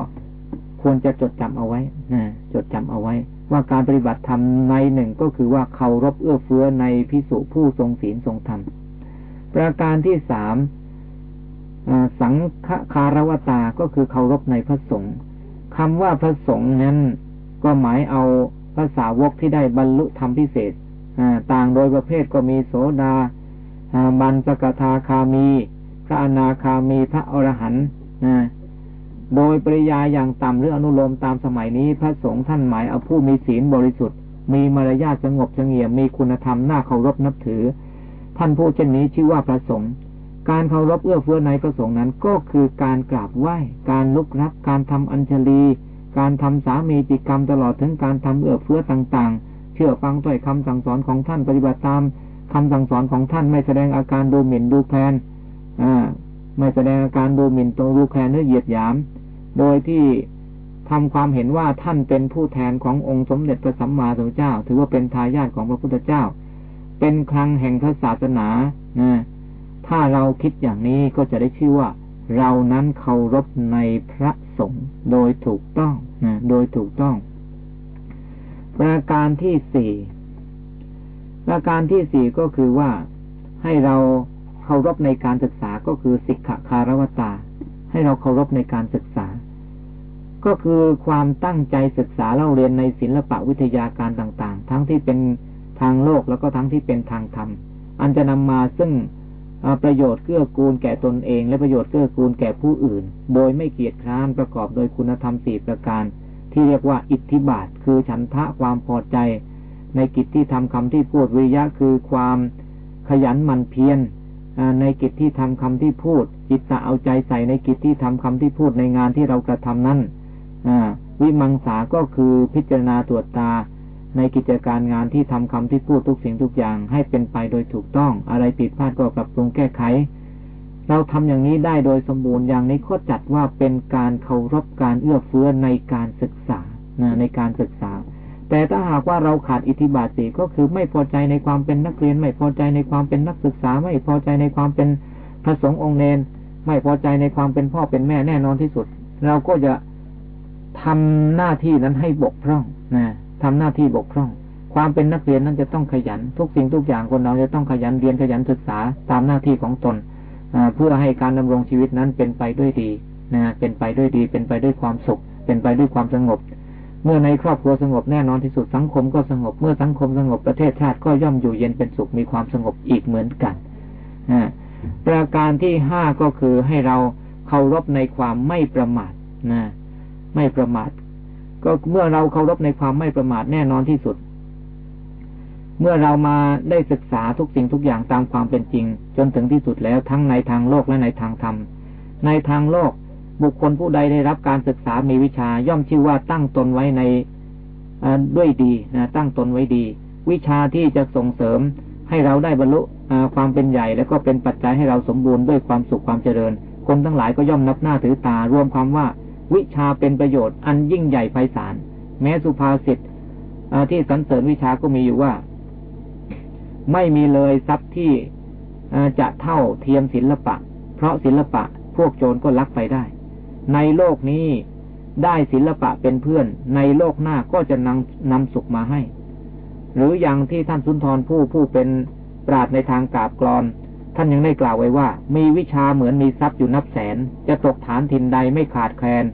ควรจะจดจำเอาไว้นะจดจำเอาไว้ ว่าการปฏิบัติธรรมในหนึ่งก็คือว่าเคารพเอื้อเฟื้อในพิสุผู้ทรงศีลทรงธรรม ประการที่สามสังฆคารวตาก็คือเคารพในพระสงฆ์คำว่าพระสงฆ์นั้นก็หมายเอาภาษาวกที่ได้บรรลุธรรมพิเศษต่างโดยประเภทก็มีโสดาบันสกทาคามี พระอนาคามีพระอรหันต์ โดยปริยายอย่างต่ำหรืออนุโลมตามสมัยนี้ พระสงฆ์ท่านหมายเอาผู้มีศีลบริสุทธิ์ มีมารยาทสงบเสงี่ยมมีคุณธรรมน่าเคารพนับถือ ท่านผู้เช่นนี้ชื่อว่าพระสงฆ์การเคารพเอื้อเฟื้อในพระสงฆ์นั้นก็คือการกราบไหว้การลุกรับการทำอัญชลี การทำสามีจิกรรมตลอดถึงการทำเอื้อเฟื้อต่างๆ เชื่อฟังถ้อยคำสั่งสอนของท่านปฏิบัติตามคำสั่งสอนของท่านไม่แสดงอาการดูหมิ่นดูแคลนไม่แสดงอาการดูหมิ่นตรงดูแคลนหรือเหยียดหยาม โดยที่ทำความเห็นว่าท่านเป็นผู้แทนขององค์สมเด็จพระสัมมาสัมพุทธเจ้า ถือว่าเป็นทายาทของพระพุทธเจ้า เป็นครั้งแห่งพระศาสนานะถ้าเราคิดอย่างนี้ก็จะได้ชื่อว่า เรานั้นเคารพในพระสงฆ์โดยถูกต้องนะโดยถูกต้อง ประการที่สี่ประการที่สี่ก็คือว่าให้เราเคารพในการศึกษาก็คือสิกขาคารวตา ให้เราเคารพในการศึกษา ก็คือความตั้งใจศึกษาเล่าเรียนในศิลปะวิทยาการต่างๆ ทั้งที่เป็นทางโลกแล้วก็ทั้งที่เป็นทางธรรม อันจะนำมาซึ่งประโยชน์เกื้อกูลแก่ตนเอง และประโยชน์เกื้อกูลแก่ผู้อื่น โดยไม่เกียจคร้านประกอบโดยคุณธรรมสี่ประการ ที่เรียกว่าอิทธิบาท คือฉันทะความพอใจ ในกิจที่ทำคำที่พูดวิริยะคือความขยันหมั่นเพียรในกิจที่ทำคำที่พูด จิตตะเอาใจใส่ในกิจที่ทำคำที่พูดในงานที่เรากระทำนั้นวิมังสาก็คือพิจารณาตรวจตา ในกิจการงานที่ทำคำที่พูดทุกสิ่งทุกอย่าง ให้เป็นไปโดยถูกต้อง อะไรผิดพลาดก็ปรับปรุงแก้ไข เราทำอย่างนี้ได้โดยสมบูรณ์อย่างนี้ก็จัดว่าเป็นการเคารพการเอื้อเฟื้อในการศึกษาในการศึกษาแต่ถ้าหากว่าเราขาดอิทธิบาทสีก็คือไม่พอใจในความเป็นนักเรียน ไม่พอใจในความเป็นนักศึกษา ไม่พอใจในความเป็นพระสงฆ์องค์เนน ไม่พอใจในความเป็นพ่อเป็นแม่แน่นอนที่สุด เราก็จะทำหน้าที่นั้นให้บกพร่องนะทำหน้าที่บกพร่อง ความเป็นนักเรียนนั้นจะต้องขยัน ทุกสิ่งทุกอย่างคนเราจะต้องขยันเรียนขยันศึกษาตามหน้าที่ของตนเพื่อให้การดำรงชีวิตนั้นเป็นไปด้วยดีนะเป็นไปด้วยดี เป็นไปด้วยความสุข เป็นไปด้วยความสงบ เมื่อในครอบครัวสงบแน่นอนที่สุดสังคมก็สงบ เมื่อสังคมสงบประเทศชาติก็ย่อมอยู่เย็นเป็นสุขมีความสงบอีกเหมือนกัน ประการที่ห้าก็คือให้เราเคารพในความไม่ประมาทนะไม่ประมาท ก็เมื่อเราเคารพในความไม่ประมาทแน่นอนที่สุด เมื่อเรามาได้ศึกษาทุกสิ่งทุกอย่างตามความเป็นจริง จนถึงที่สุดแล้วทั้งในทางโลกและในทางธรรม ในทางโลก บุคคลผู้ใดได้รับการศึกษามีวิชาย่อมชื่อว่าตั้งตนไว้ในด้วยดีนะตั้งตนไว้ดี วิชาที่จะส่งเสริมให้เราได้บรรลุ ความเป็นใหญ่และก็เป็นปัจจัยให้เราสมบูรณ์ด้วยความสุขความเจริญ คนทั้งหลายก็ย่อมนับหน้าถือตารวมความว่า วิชาเป็นประโยชน์อันยิ่งใหญ่ไพศาลแม้สุภาษิตที่สรรเสริญวิชาก็มีอยู่ว่า ไม่มีเลยทรัพย์ที่จะเท่าเทียมศิลปะ เพราะศิลปะพวกโจรก็ลักไปได้ ในโลกนี้ได้ศิลปะเป็นเพื่อน ในโลกหน้าก็จะนำนำสุขมาให้ หรืออย่างที่ท่านสุนทรผู้ผู้เป็น ปราดในทางกาบกรอน ท่านยังได้กล่าวไว้ว่า มีวิชาเหมือนมีทรัพย์อยู่นับแสน จะตกฐานถิ่นใดไม่ขาดแคลน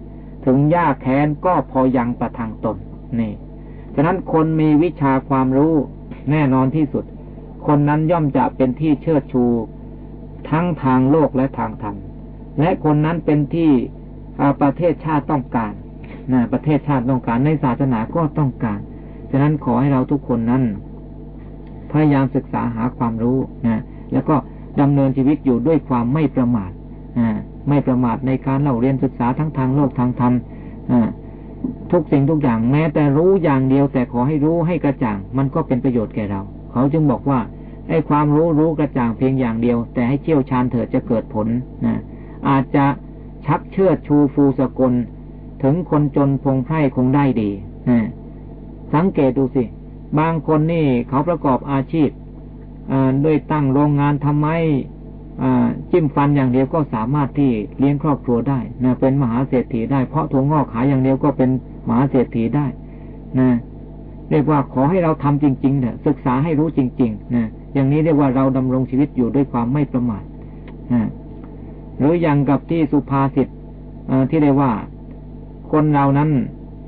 ถึงยากแค้นก็พอยังประทังตนนี่ฉะนั้นคนมีวิชาความรู้แน่นอนที่สุด คนนั้นย่อมจะเป็นที่เชิดชู ทั้งทางโลกและทางธรรมและคนนั้นเป็นที่ประเทศชาติต้องการนะประเทศชาติต้องการในศาสนาก็ต้องการ ฉะนั้นขอให้เราทุกคนนั้น พยายามศึกษาหาความรู้นะแล้วก็ดำเนินชีวิตอยู่ด้วยความไม่ประมาทไม่ประมาทในการเล่าเรียนศึกษาทั้งทางโลกทางธรรมทุกสิ่งทุกอย่างแม้แต่รู้อย่างเดียวแต่ขอให้รู้ให้กระจ่าง มันก็เป็นประโยชน์แก่เรา เขาจึงบอกว่าไอ้ความรู้รู้กระจ่างเพียงอย่างเดียว แต่ให้เชี่ยวชาญเถิดจะเกิดผลนะอาจจะชักเชิดชูฟูสกล ถึงคนจนพงไพร่คงได้ดีนะสังเกตดูสิ บางคนนี่เขาประกอบอาชีพด้วยตั้งโรงงานทำไมจิ้มฟันอย่างเดียวก็สามารถที่เลี้ยงครอบครัวได้นะเป็นมหาเศรษฐีได้ เพราะถั่วงอกขายอย่างเดียวก็เป็นมหาเศรษฐีได้นะเรียกว่าขอให้เราทำจริงๆเนี่ยศึกษาให้รู้จริงๆนะอย่างนี้เรียกว่าเราดำรงชีวิตอยู่ด้วยความไม่ประมาทนะหรืออย่างกับที่สุภาษิตที่เรียกว่า คนเรานั้น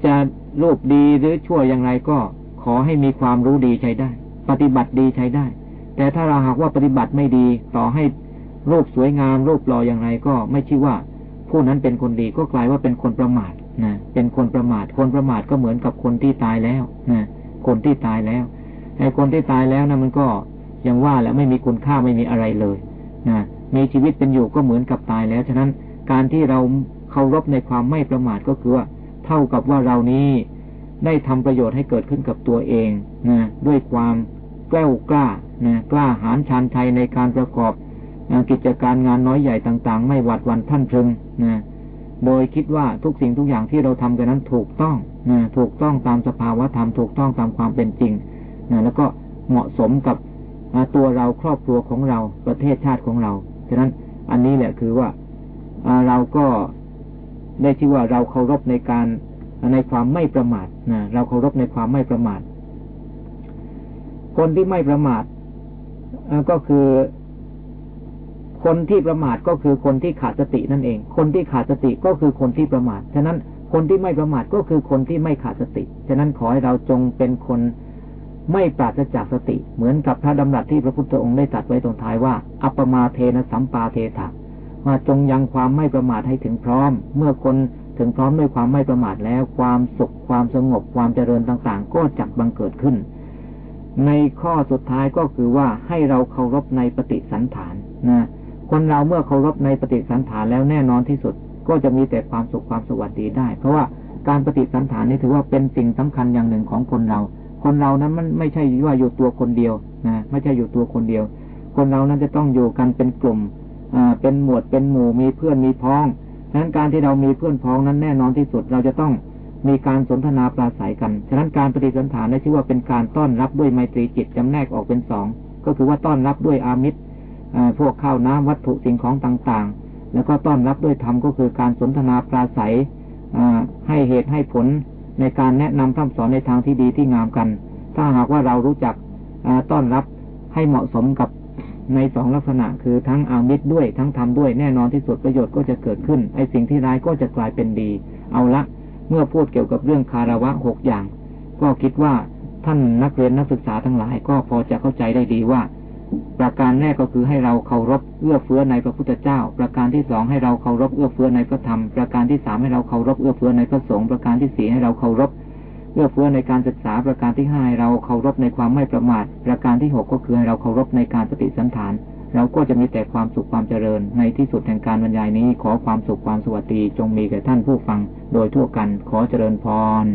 จะรูปดีหรือชั่วอย่างไรก็ ขอให้มีความรู้ดีใช้ได้ ปฏิบัติดีใช้ได้ แต่ถ้าเราหากว่าปฏิบัติไม่ดี ต่อให้รูปสวยงามรูปหล่ออย่างไรก็ไม่ชื่อว่า ผู้นั้นเป็นคนดีก็กลายว่าเป็นคนประมาทนะเป็นคนประมาท คนประมาทก็เหมือนกับคนที่ตายแล้วนะคนที่ตายแล้วไอ้คนที่ตายแล้วนะมันก็ยังว่าแล้วไม่มีคุณค่าไม่มีอะไรเลยนะมีชีวิตเป็นอยู่ก็เหมือนกับตายแล้วฉะนั้นการที่เราเคารพในความไม่ประมาทก็คือว่าเท่ากับว่าเรานี้ ได้ทำประโยชน์ให้เกิดขึ้นกับตัวเองนะด้วยความกล้ากล้านะกล้าหาญชันชัยในการประกอบกิจการงานน้อยใหญ่ต่าง ๆ ไม่หวัดวันท่านพึงนะโดยคิดว่าทุกสิ่งทุกอย่างที่เราทำกันนั้นถูกต้องนะถูกต้องตามสภาวะธรรมถูกต้องตามความเป็นจริงนะแล้วก็เหมาะสมกับตัวเราครอบครัวของเราประเทศชาติของเรา ฉะนั้นอันนี้แหละคือว่าเราก็ได้ชื่อว่าเราเคารพในการ ในความไม่ประมาทนะเราเคารพในความไม่ประมาท คนที่ไม่ประมาทก็คือ คนที่ประมาทก็คือคนที่ขาดสตินั่นเอง คนที่ขาดสติก็คือคนที่ประมาทฉะนั้นคนที่ไม่ประมาทก็คือคนที่ไม่ขาดสติ ฉะนั้นขอให้เราจงเป็นคนไม่ปราศจากสติ เหมือนกับพระดำรัสที่พระพุทธองค์ได้ตรัสไว้ตรงท้ายว่า อัปมาเทนะสัมปาเทถะว่าจงยังความไม่ประมาทให้ถึงพร้อม เมื่อคน ถึงพร้อมด้วยความไม่ประมาทแล้ว ความสุขความสงบความเจริญต่างๆ ก็จักบังเกิดขึ้น ในข้อสุดท้ายก็คือว่าให้เราเคารพในปฏิสันฐานนะคนเราเมื่อเคารพในปฏิสันฐานแล้วแน่นอนที่สุด ก็จะมีแต่ความสุขความสวัสดีได้ เพราะว่าการปฏิสันฐานนี่ถือว่าเป็นสิ่งสำคัญอย่างหนึ่งของคนเรา คนเรานั้นมันไม่ใช่ว่าอยู่ตัวคนเดียวนะไม่ใช่อยู่ตัวคนเดียว คนเรานั้นจะต้องอยู่กันเป็นกลุ่มเป็นหมวดเป็นหมู่มีเพื่อนมีพ้อง นั้นการที่เรามีเพื่อนพ้องนั้นแน่นอนที่สุดเราจะต้องมีการสนทนาปราศัยกัน ฉะนั้นการปฏิสันฐานได้ชื่อว่าเป็นการต้อนรับด้วยไมตรีจิตจำแนกออกเป็นสอง ก็คือว่าต้อนรับด้วยอามิตรพวกข้าวน้ำวัตถุสิ่งของต่างๆ แล้วก็ต้อนรับด้วยธรรมก็คือการสนทนาปราศัยให้เหตุให้ผลในการแนะนำคำสอนในทางที่ดีที่งามกัน ถ้าหากว่าเรารู้จักต้อนรับให้เหมาะสมกับ ในสองลักษณะคือทั้งอามิตรด้วยทั้งทำด้วยแน่นอนที่สุดประโยชน์ก็จะเกิดขึ้น ไอ้สิ่งที่ร้ายก็จะกลายเป็นดี เอาละ เมื่อพูดเกี่ยวกับเรื่องคารวะหกอย่าง ก็คิดว่าท่านนักเรียนนักศึกษาทั้งหลายก็พอจะเข้าใจได้ดีว่า ประการแรกก็คือให้เราเคารพเอื้อเฟื้อในพระพุทธเจ้า ประการที่สองให้เราเคารพเอื้อเฟื้อในพระธรรม ประการที่สามให้เราเคารพเอื้อเฟื้อในพระสงฆ์ประการที่สี่ให้เราเคารพ เอื้อเฟื้อในการศึกษาประการที่ห้าเราเคารพในความไม่ประมาท ประการที่หกก็คือให้เราเคารพในการสติสันฐาน เราก็จะมีแต่ความสุขความเจริญ ในที่สุดแห่งการบรรยายนี้ ขอความสุขความสวัสดีจงมีแก่ท่านผู้ฟัง โดยทั่วกันขอเจริญพร